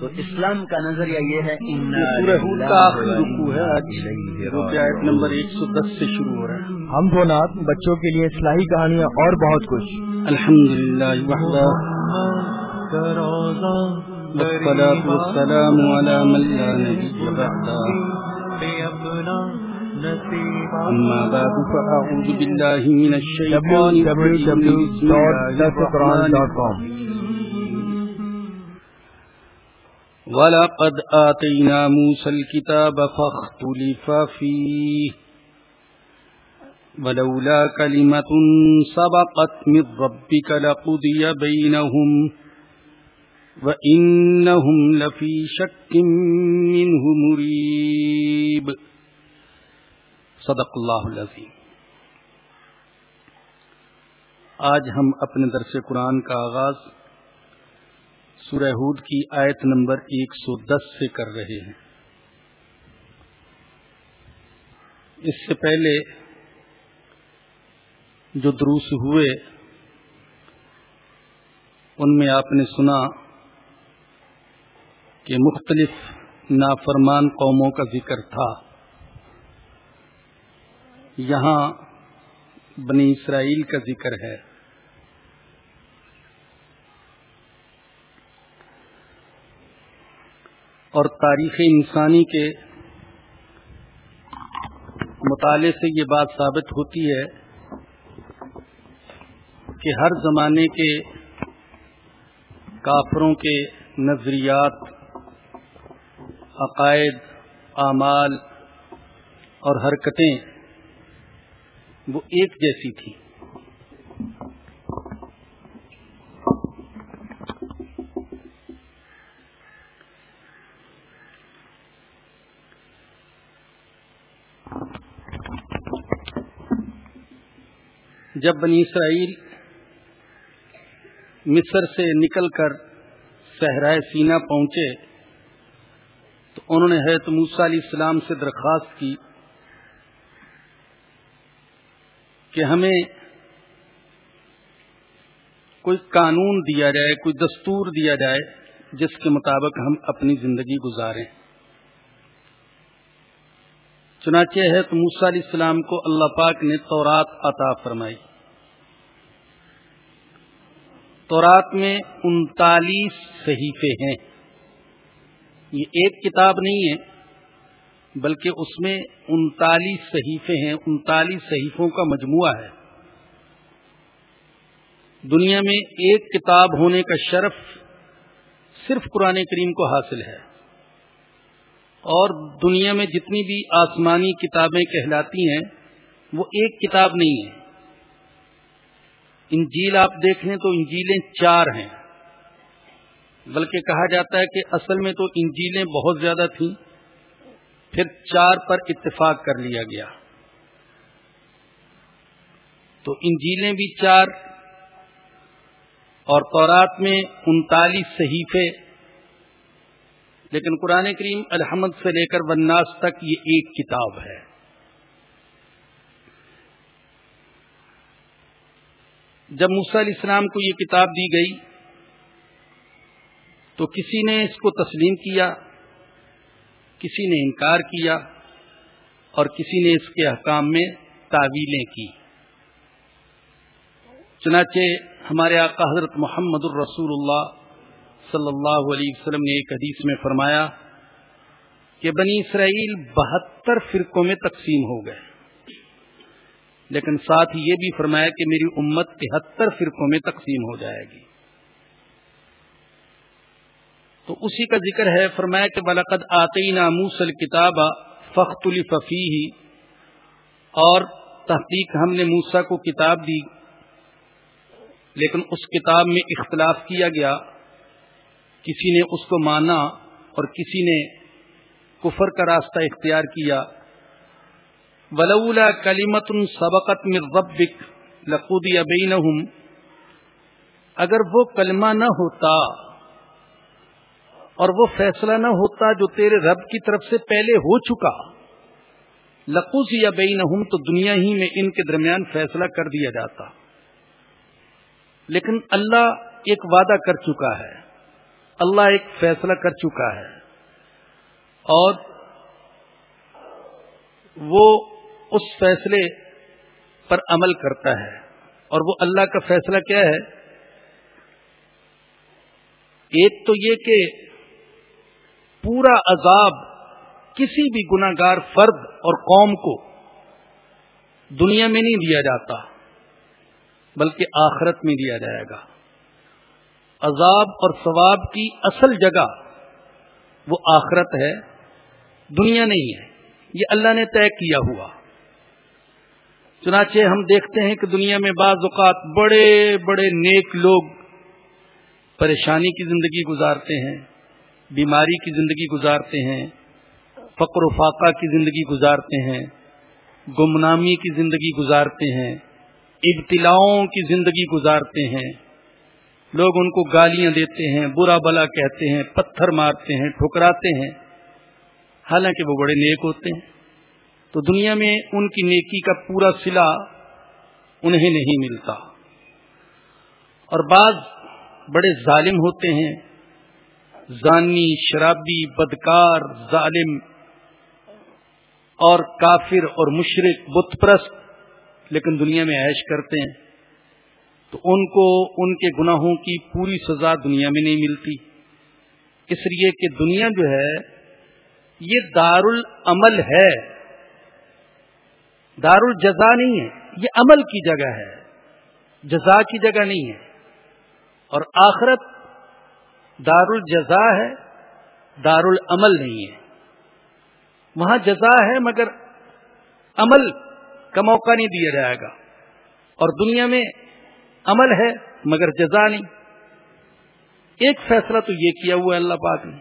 تو اسلام کا نظریہ یہ ہے نمبر ایک سو دس سے شروع ہو رہا ہے۔ ہم دو نات بچوں کے لیے اصلاحی کہانیاں اور بہت کچھ۔ الحمد للہ والسلام على من لا نبي بعده أما بعد فأعوذ بالله من الشيطان www.dasquran.com ولقد آتينا موسى الكتاب فاختلف فيه ولولا كلمة سبقت من ربك لقضي بينهم وإنهم لفي شك منه مريب. صدق اللہ العظیم. آج ہم اپنے درس قرآن کا آغاز سورہ ہود کی آیت نمبر ایک سو دس سے کر رہے ہیں۔ اس سے پہلے جو دروس ہوئے، ان میں آپ نے سنا کہ مختلف نافرمان قوموں کا ذکر تھا۔ یہاں بنی اسرائیل کا ذکر ہے۔ اور تاریخ انسانی کے مطالعے سے یہ بات ثابت ہوتی ہے کہ ہر زمانے کے کافروں کے نظریات، عقائد، اعمال اور حرکتیں وہ ایک جیسی تھیں۔ جب بنی اسرائیل مصر سے نکل کر صحرائے سینا پہنچے تو انہوں نے حیرت موسا علیہ السلام سے درخواست کی کہ ہمیں کوئی قانون دیا جائے، کوئی دستور دیا جائے جس کے مطابق ہم اپنی زندگی گزاریں۔ چنانچہ ہے تو موسا علیہ السلام کو اللہ پاک نے تورات عطا فرمائی۔ تورات میں انتالیس صحیفے ہیں۔ یہ ایک کتاب نہیں ہے، بلکہ اس میں انتالیس صحیفے ہیں، انتالیس صحیفوں کا مجموعہ ہے۔ دنیا میں ایک کتاب ہونے کا شرف صرف قرآن کریم کو حاصل ہے۔ اور دنیا میں جتنی بھی آسمانی کتابیں کہلاتی ہیں، وہ ایک کتاب نہیں ہے۔ انجیل آپ دیکھ لیں تو انجیلیں چار ہیں۔ بلکہ کہا جاتا ہے کہ اصل میں تو انجیلیں بہت زیادہ تھیں، پھر چار پر اتفاق کر لیا گیا۔ تو انجیلیں بھی چار اور تورات میں انتالیس صحیفے۔ لیکن قرآن کریم الحمد سے لے کر وناس تک یہ ایک کتاب ہے۔ جب موسیٰ علیہ السلام کو یہ کتاب دی گئی تو کسی نے اس کو تسلیم کیا، کسی نے انکار کیا اور کسی نے اس کے حکام میں تعویلیں کی۔ چنانچہ ہمارے آقا حضرت محمد الرسول اللہ صلی اللہ علیہ وسلم نے ایک حدیث میں فرمایا کہ بنی اسرائیل بہتر فرقوں میں تقسیم ہو گئے۔ لیکن ساتھ ہی یہ بھی فرمایا کہ میری امت تہتر فرقوں میں تقسیم ہو جائے گی۔ تو اسی کا ذکر ہے، فرمایا کہ بلقد آتی موسل کتاب فخت الفی اور تحقیق ہم نے موسا کو کتاب دی، لیکن اس کتاب میں اختلاف کیا گیا۔ کسی نے اس کو مانا اور کسی نے کفر کا راستہ اختیار کیا۔ ولولا کلیمت سبقت من ربک لقودی بینہم۔ اگر وہ کلمہ نہ ہوتا اور وہ فیصلہ نہ ہوتا جو تیرے رب کی طرف سے پہلے ہو چکا لقوز یا بین تو دنیا ہی میں ان کے درمیان فیصلہ کر دیا جاتا۔ لیکن اللہ ایک وعدہ کر چکا ہے، اللہ ایک فیصلہ کر چکا ہے۔ اور وہ اس فیصلے پر عمل کرتا ہے۔ اور وہ اللہ کا فیصلہ کیا ہے؟ ایک تو یہ کہ پورا عذاب کسی بھی گناگار فرد اور قوم کو دنیا میں نہیں دیا جاتا، بلکہ آخرت میں دیا جائے گا۔ عذاب اور ثواب کی اصل جگہ وہ آخرت ہے، دنیا نہیں ہے۔ یہ اللہ نے طے کیا ہوا۔ چنانچہ ہم دیکھتے ہیں کہ دنیا میں بعض اوقات بڑے بڑے نیک لوگ پریشانی کی زندگی گزارتے ہیں، بیماری کی زندگی گزارتے ہیں، فقر و فاقہ کی زندگی گزارتے ہیں، گمنامی کی زندگی گزارتے ہیں، ابتلاؤں کی زندگی گزارتے ہیں۔ لوگ ان کو گالیاں دیتے ہیں، برا بلا کہتے ہیں، پتھر مارتے ہیں، ٹھکراتے ہیں۔ حالانکہ وہ بڑے نیک ہوتے ہیں۔ تو دنیا میں ان کی نیکی کا پورا سلا انہیں نہیں ملتا۔ اور بعض بڑے ظالم ہوتے ہیں، زانی، شرابی، بدکار، ظالم اور کافر اور مشرق بت پرست، لیکن دنیا میں عیش کرتے ہیں۔ تو ان کو، ان کے گناہوں کی پوری سزا دنیا میں نہیں ملتی۔ اس لیے کہ دنیا جو ہے، یہ دار العمل ہے۔ دار الجزا نہیں ہے، یہ عمل کی جگہ ہے۔ جزا کی جگہ نہیں ہے۔ اور آخرت دار الجزا ہے دار العمل نہیں ہے۔ وہاں جزا ہے مگر عمل کا موقع نہیں دیا جائے گا۔ اور دنیا میں عمل ہے مگر جزا نہیں۔ ایک فیصلہ تو یہ کیا ہوا ہے اللہ پاک نے۔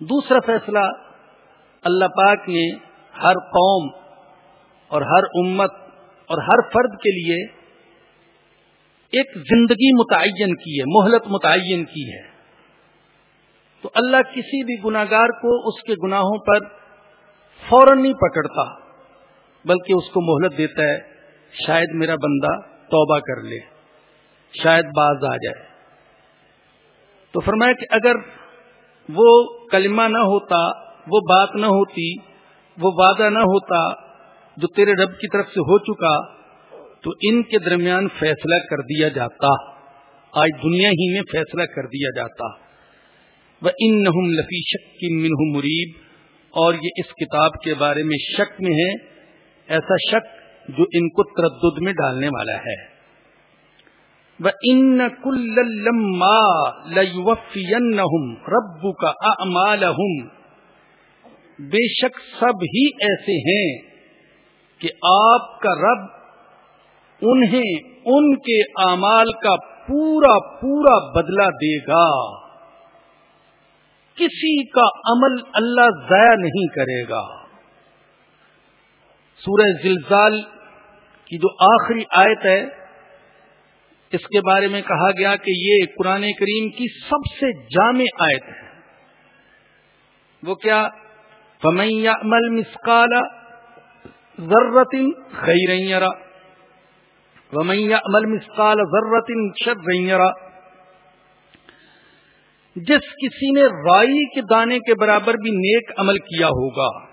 دوسرا فیصلہ اللہ پاک نے ہر قوم اور ہر امت اور ہر فرد کے لیے ایک زندگی متعین کی ہے، مہلت متعین کی ہے۔ تو اللہ کسی بھی گناگار کو اس کے گناہوں پر فوراً نہیں پکڑتا، بلکہ اس کو مہلت دیتا ہے، شاید میرا بندہ توبہ کر لے، شاید باز آ جائے۔ تو فرمایا کہ اگر وہ کلمہ نہ ہوتا، وہ بات نہ ہوتی وہ وعدہ نہ ہوتا جو تیرے رب کی طرف سے ہو چکا، تو ان کے درمیان فیصلہ کر دیا جاتا۔ آج دنیا ہی میں فیصلہ کر دیا جاتا۔ وہ ان لفی شک منہ مریب اور یہ اس کتاب کے بارے میں شک میں ہے، ایسا شک جو ان کو تردد میں ڈالنے والا ہے۔ وہ ان کلما ربو کا بے شک سب ہی ایسے ہیں کہ آپ کا رب انہیں ان کے اعمال کا پورا پورا بدلہ دے گا۔ کسی کا عمل اللہ ضائع نہیں کرے گا۔ سورہ زلزال کی جو آخری آیت ہے، اس کے بارے میں کہا گیا کہ یہ قرآن کریم کی سب سے جامع آیت ہے۔ وہ کیا فمیا عمل مسکالا ضرورتن خیرا ومیا عمل مسکال ضرورتن شرا جس کسی نے رائی کے دانے کے برابر بھی نیک عمل کیا ہوگا،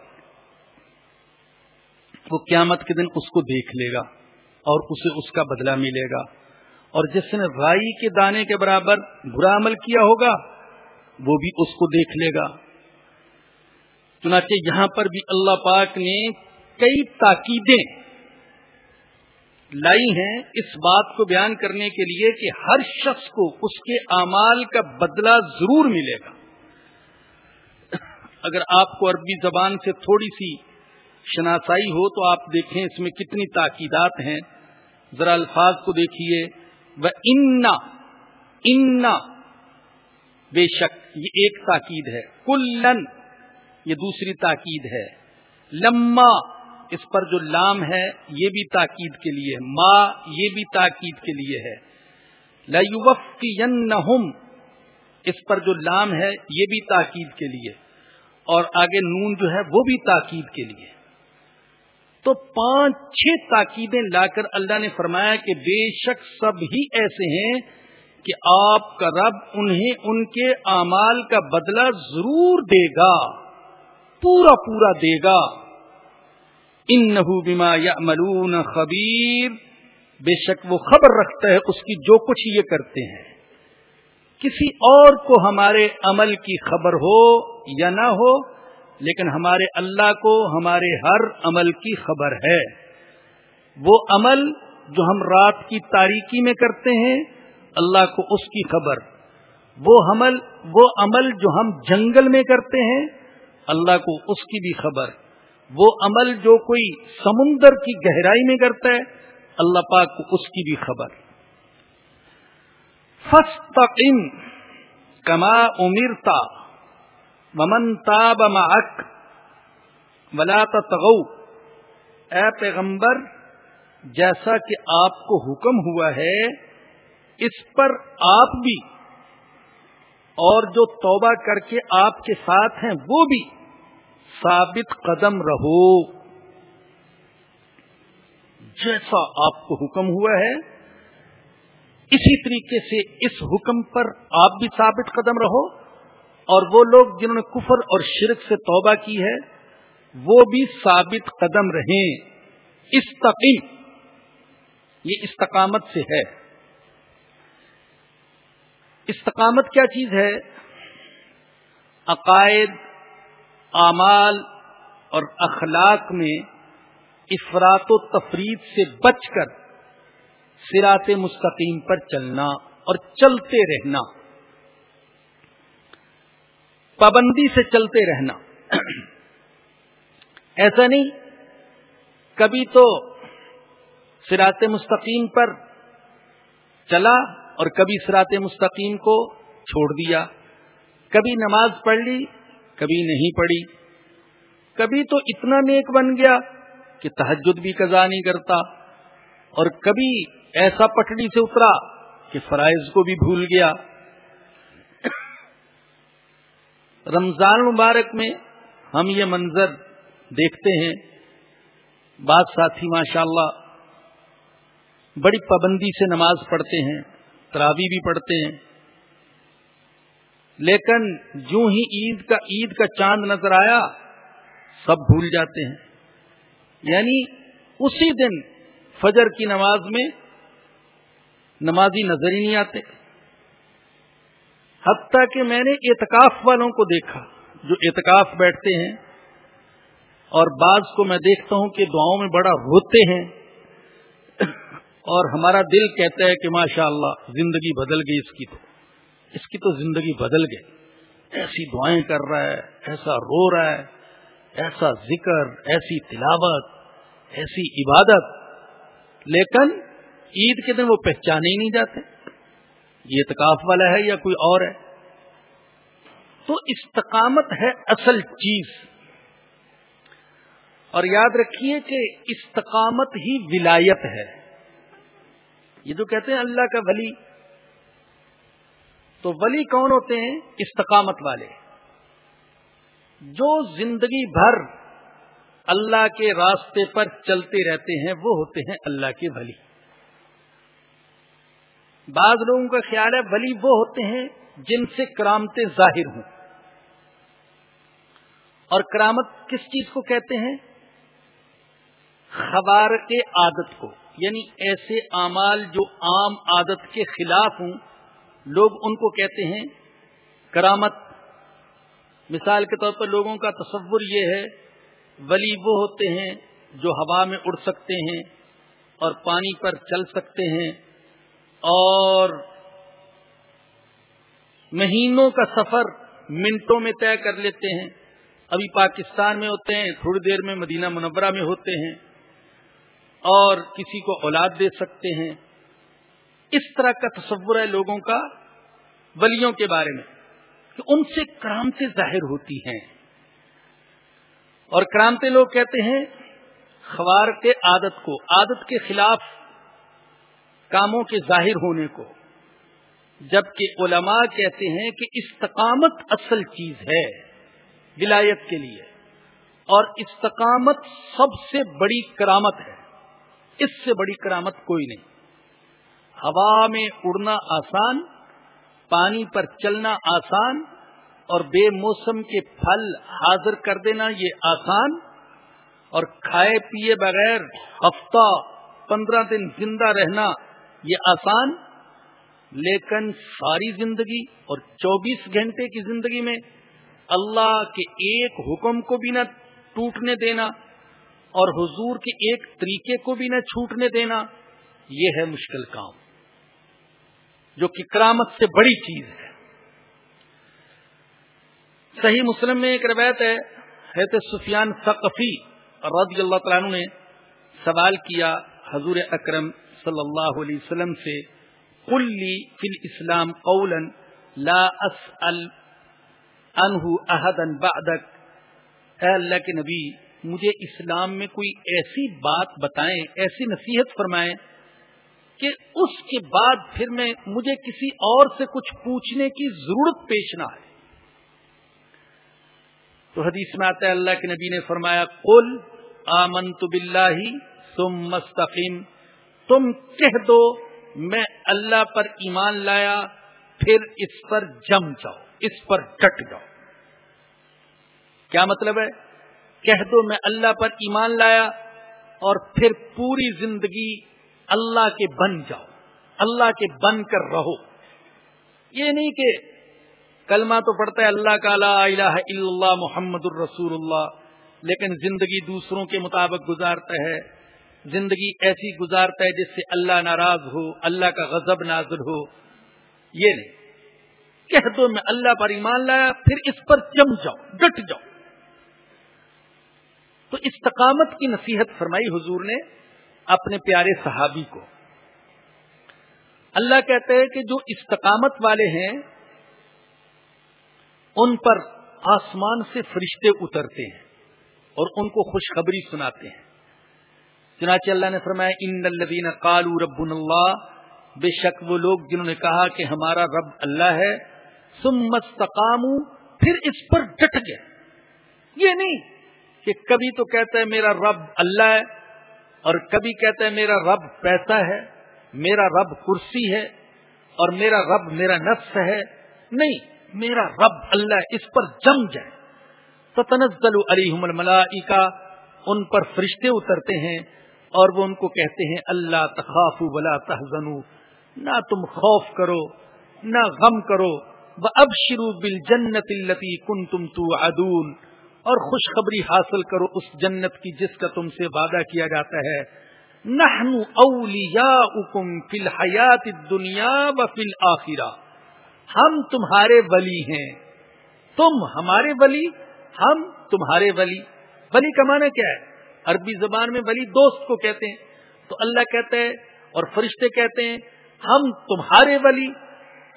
وہ قیامت کے دن اس کو دیکھ لے گا اور اسے اس کا بدلہ ملے گا۔ اور جس نے رائی کے دانے کے برابر برا عمل کیا ہوگا، وہ بھی اس کو دیکھ لے گا۔ چنانچہ یہاں پر بھی اللہ پاک نے کئی تاکیدیں لائی ہیں اس بات کو بیان کرنے کے لیے کہ ہر شخص کو اس کے اعمال کا بدلہ ضرور ملے گا۔ اگر آپ کو عربی زبان سے تھوڑی سی شناسائی ہو تو آپ دیکھیں اس میں کتنی تاکیدات ہیں۔ ذرا الفاظ کو دیکھیے۔ وہ انا انا، بے شک یہ ایک تاکید ہے۔ کلن یہ دوسری تاکید ہے۔ لما، اس پر جو لام ہے، یہ بھی تاکید کے لیے۔ ما، یہ بھی تاکید کے لیے ہے۔ لم اس پر جو لام ہے، یہ بھی تاکید کے لیے۔ اور آگے نون جو ہے، وہ بھی تاکید کے لیے۔ تو پانچ، چھ تاکیدیں لا کر اللہ نے فرمایا کہ بے شک سب ہی ایسے ہیں کہ آپ کا رب انہیں ان کے اعمال کا بدلہ ضرور دے گا۔ پورا پورا دے گا۔ ان نہ یا ملون خبیر۔ بے شک وہ خبر رکھتا ہے اس کی جو کچھ یہ کرتے ہیں۔ کسی اور کو ہمارے عمل کی خبر ہو یا نہ ہو، لیکن ہمارے اللہ کو ہمارے ہر عمل کی خبر ہے۔ وہ عمل جو ہم رات کی تاریکی میں کرتے ہیں، اللہ کو اس کی خبر۔ وہ عمل وہ عمل جو ہم جنگل میں کرتے ہیں اللہ کو اس کی بھی خبر. وہ عمل جو کوئی سمندر کی گہرائی میں کرتا ہے، اللہ پاک کو اس کی بھی خبر. فستقم کما امرتا ومن تاب معك ولا تغو اے پیغمبر، جیسا کہ آپ کو حکم ہوا ہے، اس پر آپ بھی اور جو توبہ کر کے آپ کے ساتھ ہیں، وہ بھی ثابت قدم رہو۔ جیسا آپ کو حکم ہوا ہے، اسی طریقے سے اس حکم پر آپ بھی ثابت قدم رہو۔ اور وہ لوگ جنہوں نے کفر اور شرک سے توبہ کی ہے، وہ بھی ثابت قدم رہیں۔ استقیم، یہ استقامت سے ہے۔ استقامت کیا چیز ہے؟ عقائد، اعمال اور اخلاق میں افراد و تفرید سے بچ کر سرات مستقیم پر چلنا اور چلتے رہنا۔ پابندی سے چلتے رہنا۔ ایسا نہیں، کبھی تو سرات مستقیم پر چلا اور کبھی سرات مستقیم کو چھوڑ دیا، کبھی نماز پڑھ لی، کبھی نہیں پڑھی، کبھی تو اتنا نیک بن گیا کہ تحجد بھی قضا نہیں کرتا، اور کبھی ایسا پٹڑی سے اترا کہ فرائض کو بھی بھول گیا۔ رمضان مبارک میں ہم یہ منظر دیکھتے ہیں۔ بعض ساتھی ماشاء اللہ بڑی پابندی سے نماز پڑھتے ہیں۔ تراوی بھی پڑھتے ہیں۔ لیکن جو ہی عید کا عید کا چاند نظر آیا، سب بھول جاتے ہیں۔ یعنی اسی دن فجر کی نماز میں نمازی نظر ہی نہیں آتے۔ حتیٰ کہ میں نے اعتکاف والوں کو دیکھا، جو اعتکاف بیٹھتے ہیں۔ اور بعض کو میں دیکھتا ہوں کہ دعاؤں میں بڑا روتے ہیں۔ اور ہمارا دل کہتا ہے کہ ماشاء اللہ زندگی بدل گئی اس کی تو۔ اس کی تو زندگی بدل گئی۔ ایسی دعائیں کر رہا ہے، ایسا رو رہا ہے، ایسا ذکر، ایسی تلاوت، ایسی عبادت۔ لیکن عید کے دن وہ پہچانے ہی نہیں جاتے۔ یہ اتکاف والا ہے یا کوئی اور ہے؟ تو استقامت ہے اصل چیز۔ اور یاد رکھیے کہ استقامت ہی ولایت ہے۔ یہ جو کہتے ہیں اللہ کا ولی، تو ولی کون ہوتے ہیں؟ استقامت والے۔ جو زندگی بھر اللہ کے راستے پر چلتے رہتے ہیں، وہ ہوتے ہیں اللہ کے ولی۔ بعض لوگوں کا خیال ہے ولی وہ ہوتے ہیں جن سے کرامتیں ظاہر ہوں۔ اور کرامت کس چیز کو کہتے ہیں؟ خبار کے عادت کو۔ یعنی ایسے اعمال جو عام عادت کے خلاف ہوں، لوگ ان کو کہتے ہیں کرامت۔ مثال کے طور پر لوگوں کا تصور یہ ہے، ولی وہ ہوتے ہیں جو ہوا میں اڑ سکتے ہیں اور پانی پر چل سکتے ہیں اور مہینوں کا سفر منٹوں میں طے کر لیتے ہیں۔ ابھی پاکستان میں ہوتے ہیں، تھوڑی دیر میں مدینہ منورہ میں ہوتے ہیں۔ اور کسی کو اولاد دے سکتے ہیں۔ اس طرح کا تصور ہے لوگوں کا ولیوں کے بارے میں کہ ان سے کرامتیں ظاہر ہوتی ہیں۔ اور کرامتے لوگ کہتے ہیں، خوار کے عادت کو، عادت کے خلاف کاموں کے ظاہر ہونے کو۔ جبکہ علماء کہتے ہیں کہ استقامت اصل چیز ہے ولایت کے لیے۔ اور استقامت سب سے بڑی کرامت ہے۔ اس سے بڑی کرامت کوئی نہیں۔ ہوا میں اڑنا آسان، پانی پر چلنا آسان اور بے موسم کے پھل حاضر کر دینا یہ آسان۔ اور کھائے پیے بغیر ہفتہ، پندرہ دن زندہ رہنا یہ آسان۔ لیکن ساری زندگی اور چوبیس گھنٹے کی زندگی میں اللہ کے ایک حکم کو بھی نہ ٹوٹنے دینا۔ اور حضور کے ایک طریقے کو بھی نہ چھوٹنے دینا، یہ ہے مشکل کام، جو کہ کرامت سے بڑی چیز ہے۔ صحیح مسلم میں ایک روایت ہے حیرت سفیان ثقفی رضی اللہ تعالیٰ عنہ نے سوال کیا حضور اکرم صلی اللہ علیہ وسلم سے کلی فی الاسلام قولا لا اسأل انہ احدا بعدک، اے اللہ کے نبی مجھے اسلام میں کوئی ایسی بات بتائیں، ایسی نصیحت فرمائیں کہ اس کے بعد پھر میں مجھے کسی اور سے کچھ پوچھنے کی ضرورت پیش نہ ہے تو حدیث میں آتا ہے، اللہ کے نبی نے فرمایا، قل آمنت باللہ تم مستقیم تم کہہ دو، میں اللہ پر ایمان لایا، پھر اس پر جم جاؤ، اس پر ڈٹ جاؤ۔ کیا مطلب ہے؟ کہہ دو میں اللہ پر ایمان لایا اور پھر پوری زندگی اللہ کے بن جاؤ، اللہ کے بن کر رہو۔ یہ نہیں کہ کلمہ تو پڑتا ہے اللہ کا لا الہ الا اللہ محمد الرسول اللہ، لیکن زندگی دوسروں کے مطابق گزارتا ہے، زندگی ایسی گزارتا ہے جس سے اللہ ناراض ہو، اللہ کا غضب نازل ہو۔ یہ نہیں۔ کہہ دو میں اللہ پر ایمان لایا، پھر اس پر جم جاؤ ڈٹ جاؤ۔ تو استقامت کی نصیحت فرمائی حضور نے اپنے پیارے صحابی کو۔ اللہ کہتے ہیں کہ جو استقامت والے ہیں، ان پر آسمان سے فرشتے اترتے ہیں اور ان کو خوشخبری سناتے ہیں۔ چنانچہ اللہ نے فرمایا، ان الدین کالو رب اللہ بے شک وہ لوگ جنہوں نے کہا کہ ہمارا رب اللہ ہے سم مستقام پھر اس پر ڈٹ گئے۔ یہ نہیں کہ کبھی تو کہتا ہے میرا رب اللہ ہے اور کبھی کہتا ہے میرا رب پیسہ ہے، میرا رب کرسی ہے اور میرا رب میرا نفس ہے۔ نہیں، میرا رب اللہ اس پر جم جائے۔ تو تنزل علیہم الملائکہ، ان پر فرشتے اترتے ہیں اور وہ ان کو کہتے ہیں، اللہ تخاف ولا تحزنو نہ تم خوف کرو، نہ غم کرو۔ وہ اب شروع بل جنت التی کن تم تو اور خوشخبری حاصل کرو اس جنت کی جس کا تم سے وعدہ کیا جاتا ہے۔ نحن اولیاؤکم فی الحیات الدنیا و فی الاخرہ۔ ہم تمہارے ولی ہیں۔ تم ہمارے ولی، ہم تمہارے ولی۔ ولی کا معنی کیا ہے؟ عربی زبان میں ولی دوست کو کہتے ہیں۔ تو اللہ کہتے ہیں اور فرشتے کہتے ہیں، ہم تمہارے ولی،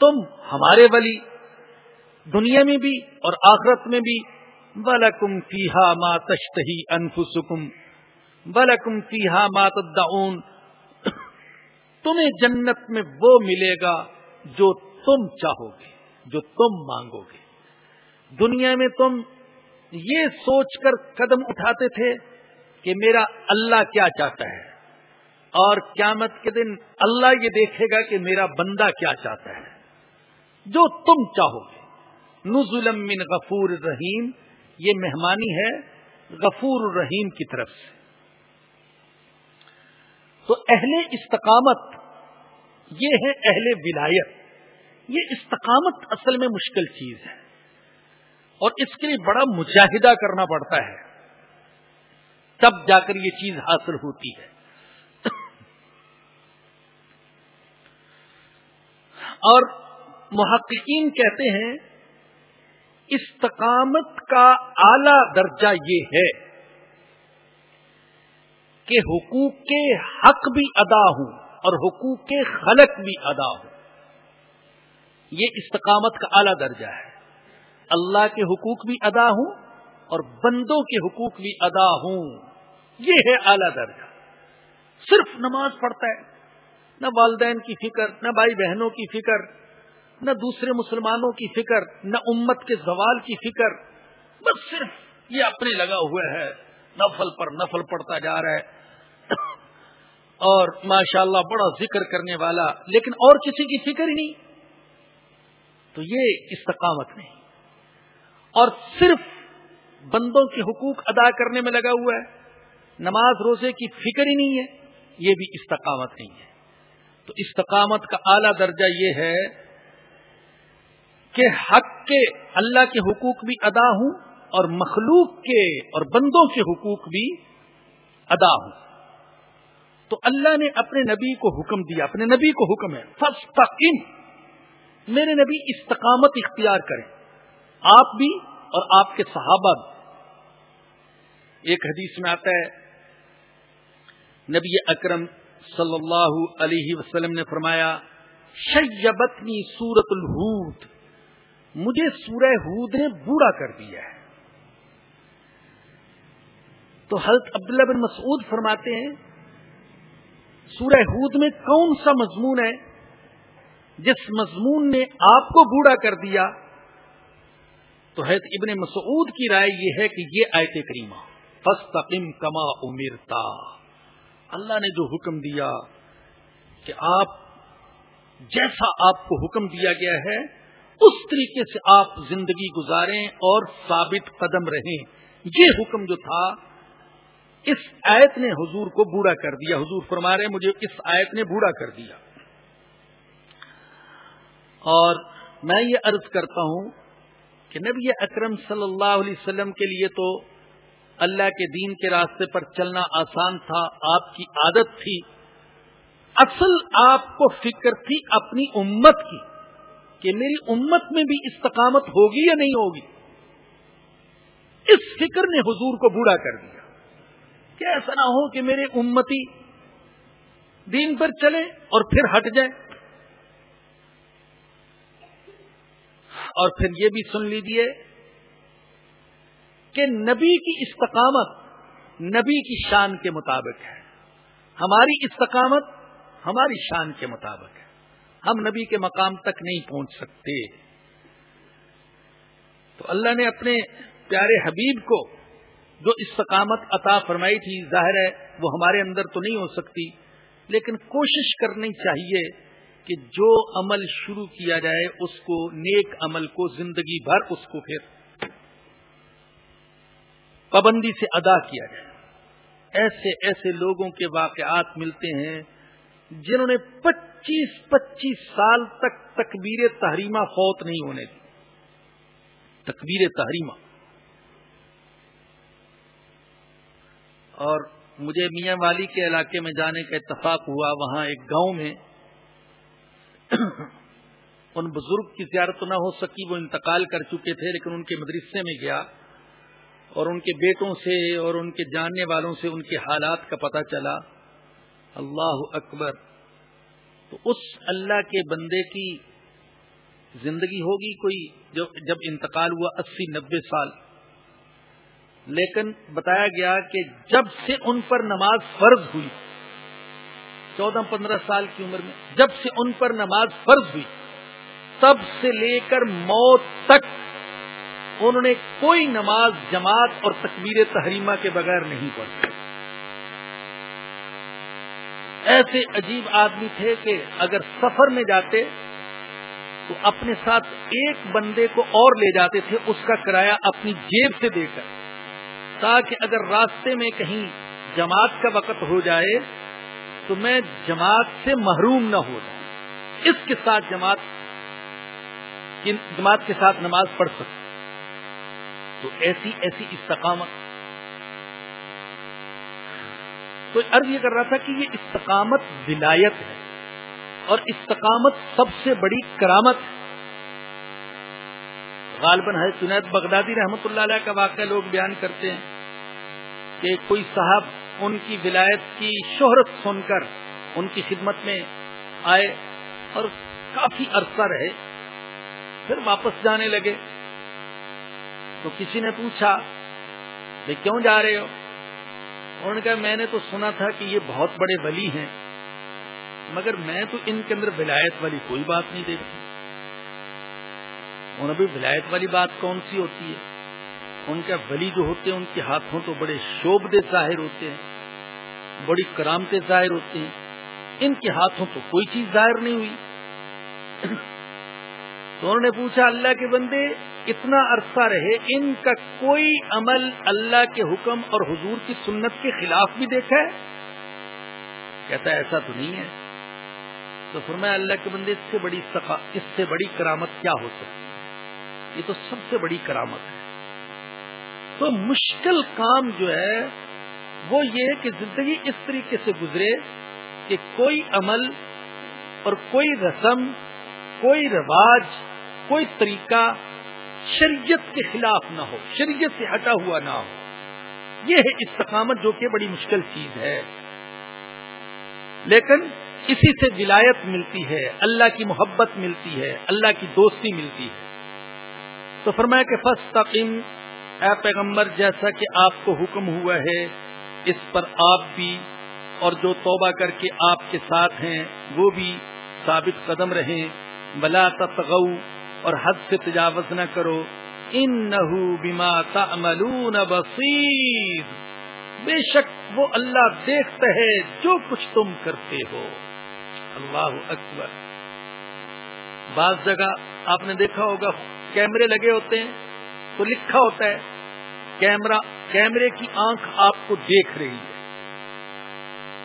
تم ہمارے ولی۔ دنیا میں بھی اور آخرت میں بھی بلکم فیحا ما تشتہی انفسکم بلکم فیحا ما تدعون۔ تمہیں جنت میں وہ ملے گا جو تم چاہو گے جو تم مانگو گے دنیا میں تم یہ سوچ کر قدم اٹھاتے تھے کہ میرا اللہ کیا چاہتا ہے۔ اور قیامت کے دن اللہ یہ دیکھے گا کہ میرا بندہ کیا چاہتا ہے۔ جو تم چاہو گے نزلم من غفور رحیم۔ یہ مہمانی ہے غفور الرحیم کی طرف سے۔ تو اہل استقامت یہ ہے اہل ولایت۔ یہ استقامت اصل میں مشکل چیز ہے۔ اور اس کے لیے بڑا مجاہدہ کرنا پڑتا ہے۔ تب جا کر یہ چیز حاصل ہوتی ہے۔ اور محققین کہتے ہیں استقامت کا اعلی درجہ یہ ہے کہ حقوق کے حق بھی ادا ہوں اور حقوق کے خلق بھی ادا ہوں۔ یہ استقامت کا اعلیٰ درجہ ہے۔ اللہ کے حقوق بھی ادا ہوں اور بندوں کے حقوق بھی ادا ہوں۔ یہ ہے اعلی درجہ۔ صرف نماز پڑھتا ہے، نہ والدین کی فکر، نہ بھائی بہنوں کی فکر نہ دوسرے مسلمانوں کی فکر، نہ امت کے زوال کی فکر، بس صرف یہ اپنے لگا ہوا ہے، نفل پر نفل پڑتا جا رہا ہے۔ اور ماشاءاللہ بڑا ذکر کرنے والا، لیکن اور کسی کی فکر ہی نہیں۔ تو یہ استقامت نہیں اور صرف بندوں کے حقوق ادا کرنے میں لگا ہوا ہے۔ نماز روزے کی فکر ہی نہیں ہے، یہ بھی استقامت نہیں ہے۔ تو استقامت کا اعلی درجہ یہ ہے کہ حق کے اللہ کے حقوق بھی ادا ہوں اور مخلوق کے اور بندوں کے حقوق بھی ادا ہوں۔ تو اللہ نے اپنے نبی کو حکم دیا، اپنے نبی کو حکم ہے فسٹ میرے نبی، استقامت اختیار کریں۔ آپ بھی اور آپ کے صحابہ بھی۔ ایک حدیث میں آتا ہے، نبی اکرم صلی اللہ علیہ وسلم نے فرمایا، شیبتنی سورت الہود۔ مجھے سورہ ہود نے بوڑھا کر دیا ہے۔ تو حضرت عبداللہ بن مسعود فرماتے ہیں، سورہ ہود میں کون سا مضمون ہے جس مضمون نے آپ کو بوڑھا کر دیا؟ تو حضرت ابن مسعود کی رائے یہ ہے کہ یہ آیت کریمہ فستقم کما امرتا اللہ نے جو حکم دیا کہ آپ، جیسا آپ کو حکم دیا گیا ہے اس طریقے سے آپ زندگی گزاریں اور ثابت قدم رہیں۔ یہ حکم جو تھا، اس آیت نے حضور کو بوڑھا کر دیا۔ حضور فرما رہے مجھے اس آیت نے بوڑھا کر دیا۔ اور میں یہ عرض کرتا ہوں کہ نبی اکرم صلی اللہ علیہ وسلم کے لیے تو اللہ کے دین کے راستے پر چلنا آسان تھا، آپ کی عادت تھی۔ اصل آپ کو فکر تھی اپنی امت کی۔ کہ میری امت میں بھی استقامت ہوگی یا نہیں ہوگی؟ اس فکر نے حضور کو بوڑھا کر دیا کہ ایسا نہ ہو کہ میرے امتی دین پر چلے اور پھر ہٹ جائے اور پھر یہ بھی سن لیجیے کہ نبی کی استقامت نبی کی شان کے مطابق ہے۔ ہماری استقامت ہماری شان کے مطابق ہے۔ ہم نبی کے مقام تک نہیں پہنچ سکتے۔ تو اللہ نے اپنے پیارے حبیب کو جو استقامت عطا فرمائی تھی، ظاہر ہے وہ ہمارے اندر تو نہیں ہو سکتی، لیکن کوشش کرنی چاہیے کہ جو عمل شروع کیا جائے، اس کو نیک عمل کو، زندگی بھر اس کو پھر پابندی سے ادا کیا جائے۔ ایسے ایسے لوگوں کے واقعات ملتے ہیں جنہوں نے پچ پچیس پچیس سال تک تکبیر تحریمہ فوت نہیں ہونے دی۔ تکبیر تحریمہ۔ اور مجھے میاں والی کے علاقے میں جانے کا اتفاق ہوا، وہاں ایک گاؤں میں ان بزرگ کی زیارت نہ ہو سکی، وہ انتقال کر چکے تھے، لیکن ان کے مدرسے میں گیا۔ اور ان کے بیٹوں سے اور ان کے جاننے والوں سے ان کے حالات کا پتہ چلا۔ اللہ اکبر۔ تو اس اللہ کے بندے کی زندگی ہوگی کوئی جو جب انتقال ہوا اسی نبے سال۔ لیکن بتایا گیا کہ جب سے ان پر نماز فرض ہوئی، چودہ پندرہ سال کی عمر میں جب سے ان پر نماز فرض ہوئی، تب سے لے کر موت تک انہوں نے کوئی نماز جماعت اور تکبیر تحریمہ کے بغیر نہیں پڑھی۔ ایسے عجیب آدمی تھے کہ اگر سفر میں جاتے تو اپنے ساتھ ایک بندے کو اور لے جاتے تھے، اس کا کرایہ اپنی جیب سے دے کر، تاکہ اگر راستے میں کہیں جماعت کا وقت ہو جائے تو میں جماعت سے محروم نہ ہو جاؤں۔ اس کے ساتھ جماعت جماعت کے ساتھ نماز پڑھ سکوں تو ایسی ایسی استقامت تو عرض یہ کر رہا تھا کہ یہ استقامت ولایت ہے اور استقامت سب سے بڑی کرامت ہے۔ غالباً ہے سنید بغدادی رحمت اللہ علیہ کا واقعہ لوگ بیان کرتے ہیں کہ کوئی صاحب ان کی ولایت کی شہرت سن کر ان کی خدمت میں آئے اور کافی عرصہ رہے، پھر واپس جانے لگے۔ تو کسی نے پوچھا کیوں جا رہے ہو؟ انہوں نے کہا، میں نے تو سنا تھا کہ یہ بہت بڑے ولی ہیں، مگر میں تو ان کے اندر ولایت والی کوئی بات نہیں دیکھتی انہوں بھی ولایت والی بات کون سی ہوتی ہے؟ ان کا ولی جو ہوتے ہیں، ان کے ہاتھوں تو بڑے شوب دے ظاہر ہوتے ہیں، بڑی کرامتے ظاہر ہوتے ہیں۔ ان کے ہاتھوں تو کوئی چیز ظاہر نہیں ہوئی۔ تو انہوں نے پوچھا، اللہ کے بندے اتنا عرصہ رہے، ان کا کوئی عمل اللہ کے حکم اور حضور کی سنت کے خلاف بھی دیکھا ہے؟ کہتا ہے، ایسا تو نہیں ہے۔ تو فرمایا، اللہ کے بندے، اس سے بڑی سفا اس سے بڑی کرامت کیا ہو سکتی یہ تو سب سے بڑی کرامت ہے۔ تو مشکل کام جو ہے، وہ یہ کہ زندگی اس طریقے سے گزرے کہ کوئی عمل اور کوئی رسم، کوئی رواج، کوئی طریقہ شریعت کے خلاف نہ ہو، شریعت سے ہٹا ہوا نہ ہو۔ یہ ہے استقامت جو کہ بڑی مشکل چیز ہے۔ لیکن اسی سے ولایت ملتی ہے، اللہ کی محبت ملتی ہے، اللہ کی دوستی ملتی ہے۔ تو فرمایا کہ فس تقیم اے پیغمبر، جیسا کہ آپ کو حکم ہوا ہے، اس پر آپ بھی اور جو توبہ کر کے آپ کے ساتھ ہیں، وہ بھی ثابت قدم رہیں۔ بلا تغو اور حد سے تجاوز نہ کرو۔ ان نہ بصیر بے شک وہ اللہ دیکھتا ہے جو کچھ تم کرتے ہو۔ اللہ اکبر۔ بعض جگہ آپ نے دیکھا ہوگا، کیمرے لگے ہوتے ہیں تو لکھا ہوتا ہے، کیمرہ، کیمرے کی آنکھ آپ کو دیکھ رہی ہے۔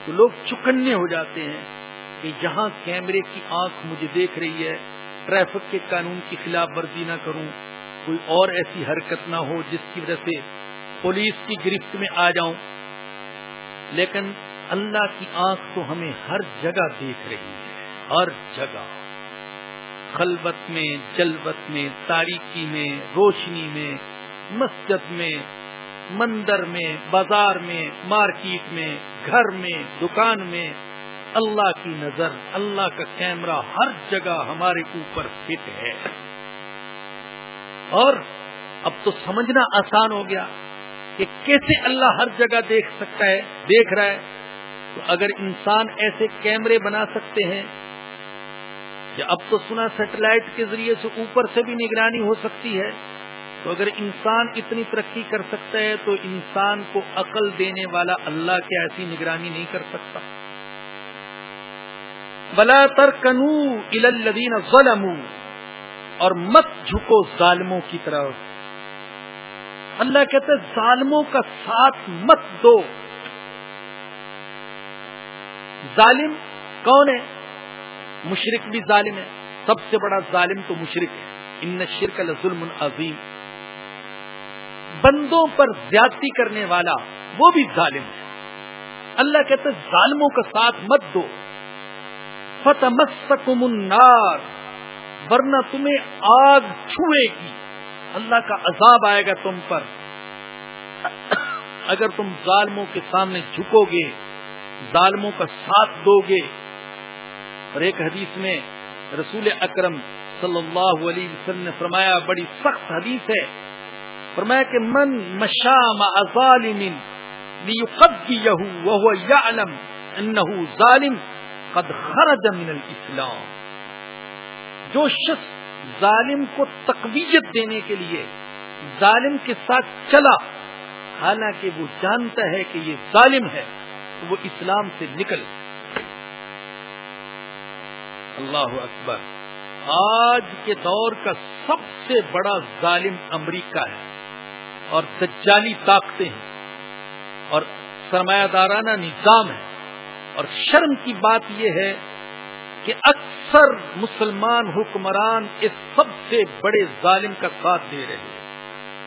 تو لوگ چکنے ہو جاتے ہیں کہ جہاں کیمرے کی آنکھ مجھے دیکھ رہی ہے۔ ٹریفک کے قانون کی خلاف ورزی نہ کروں، کوئی اور ایسی حرکت نہ ہو جس کی وجہ سے پولیس کی گرفت میں آ جاؤں۔ لیکن اللہ کی آنکھ تو ہمیں ہر جگہ دیکھ رہی ہے، ہر جگہ۔ خلبت میں جلبت میں، تاریکی میں، روشنی میں، مسجد میں، مندر میں، بازار میں، مارکیٹ میں، گھر میں، دکان میں اللہ کی نظر، اللہ کا کیمرہ ہر جگہ ہمارے اوپر فٹ ہے۔ اور اب تو سمجھنا آسان ہو گیا کہ کیسے اللہ ہر جگہ دیکھ سکتا ہے، دیکھ رہا ہے۔ تو اگر انسان ایسے کیمرے بنا سکتے ہیں کہ اب تو سنا سیٹلائٹ کے ذریعے سے اوپر سے بھی نگرانی ہو سکتی ہے، تو اگر انسان اتنی ترقی کر سکتا ہے تو انسان کو عقل دینے والا اللہ کی ایسی نگرانی نہیں کر سکتا۔ بلا تر کنو الدین ظلم اور مت جھکو ظالموں کی طرف۔ اللہ کہتے ظالموں کا ساتھ مت دو۔ ظالم کون ہے؟ مشرق بھی ظالم ہے۔ سب سے بڑا ظالم تو مشرق ہے۔ ان شرک ظلم عظیم بندوں پر زیادتی کرنے والا وہ بھی ظالم ہے۔ اللہ کہتے ظالموں کا ساتھ مت دو۔ فتمسکم النار، ورنہ تمہیں آگ چھوئے گی اللہ کا عذاب آئے گا تم پر۔ اگر تم ظالموں کے سامنے جھکو گے ظالموں کا ساتھ دو گے اور ایک حدیث میں رسول اکرم صلی اللہ علیہ وسلم نے فرمایا، بڑی سخت حدیث ہے۔ فرمایا کہ من مشا ظالم لیقضیہ وهو يعلم انه ظالم قد خرج من الاسلام۔ جو شخص ظالم کو تقویت دینے کے لیے ظالم کے ساتھ چلا، حالانکہ وہ جانتا ہے کہ یہ ظالم ہے، تو وہ اسلام سے نکل۔ اللہ اکبر، آج کے دور کا سب سے بڑا ظالم امریکہ ہے، اور سجالی طاقتیں ہیں، اور سرمایہ دارانہ نظام ہے۔ اور شرم کی بات یہ ہے کہ اکثر مسلمان حکمران اس سب سے بڑے ظالم کا ساتھ دے رہے ہیں۔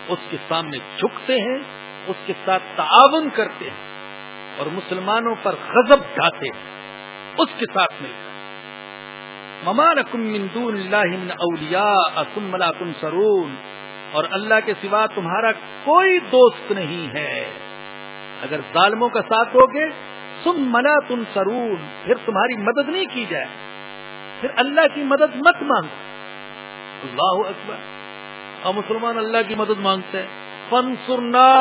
اس کے سامنے جھکتے ہیں، اس کے ساتھ تعاون کرتے ہیں اور مسلمانوں پر غضب ڈھاتے ہیں۔ اس کے ساتھ مل کر۔ ممان دون اللہ من اولیاء ثم لا تنصرون۔ اور اللہ کے سوا تمہارا کوئی دوست نہیں ہے۔ اگر ظالموں کا ساتھ ہوگے تم منا تم سرون پھر تمہاری مدد نہیں کی جائے۔ پھر اللہ کی مدد مت مانگو اللہ اکبر۔ اور مسلمان اللہ کی مدد مانگتے ہیں۔ فنسرنا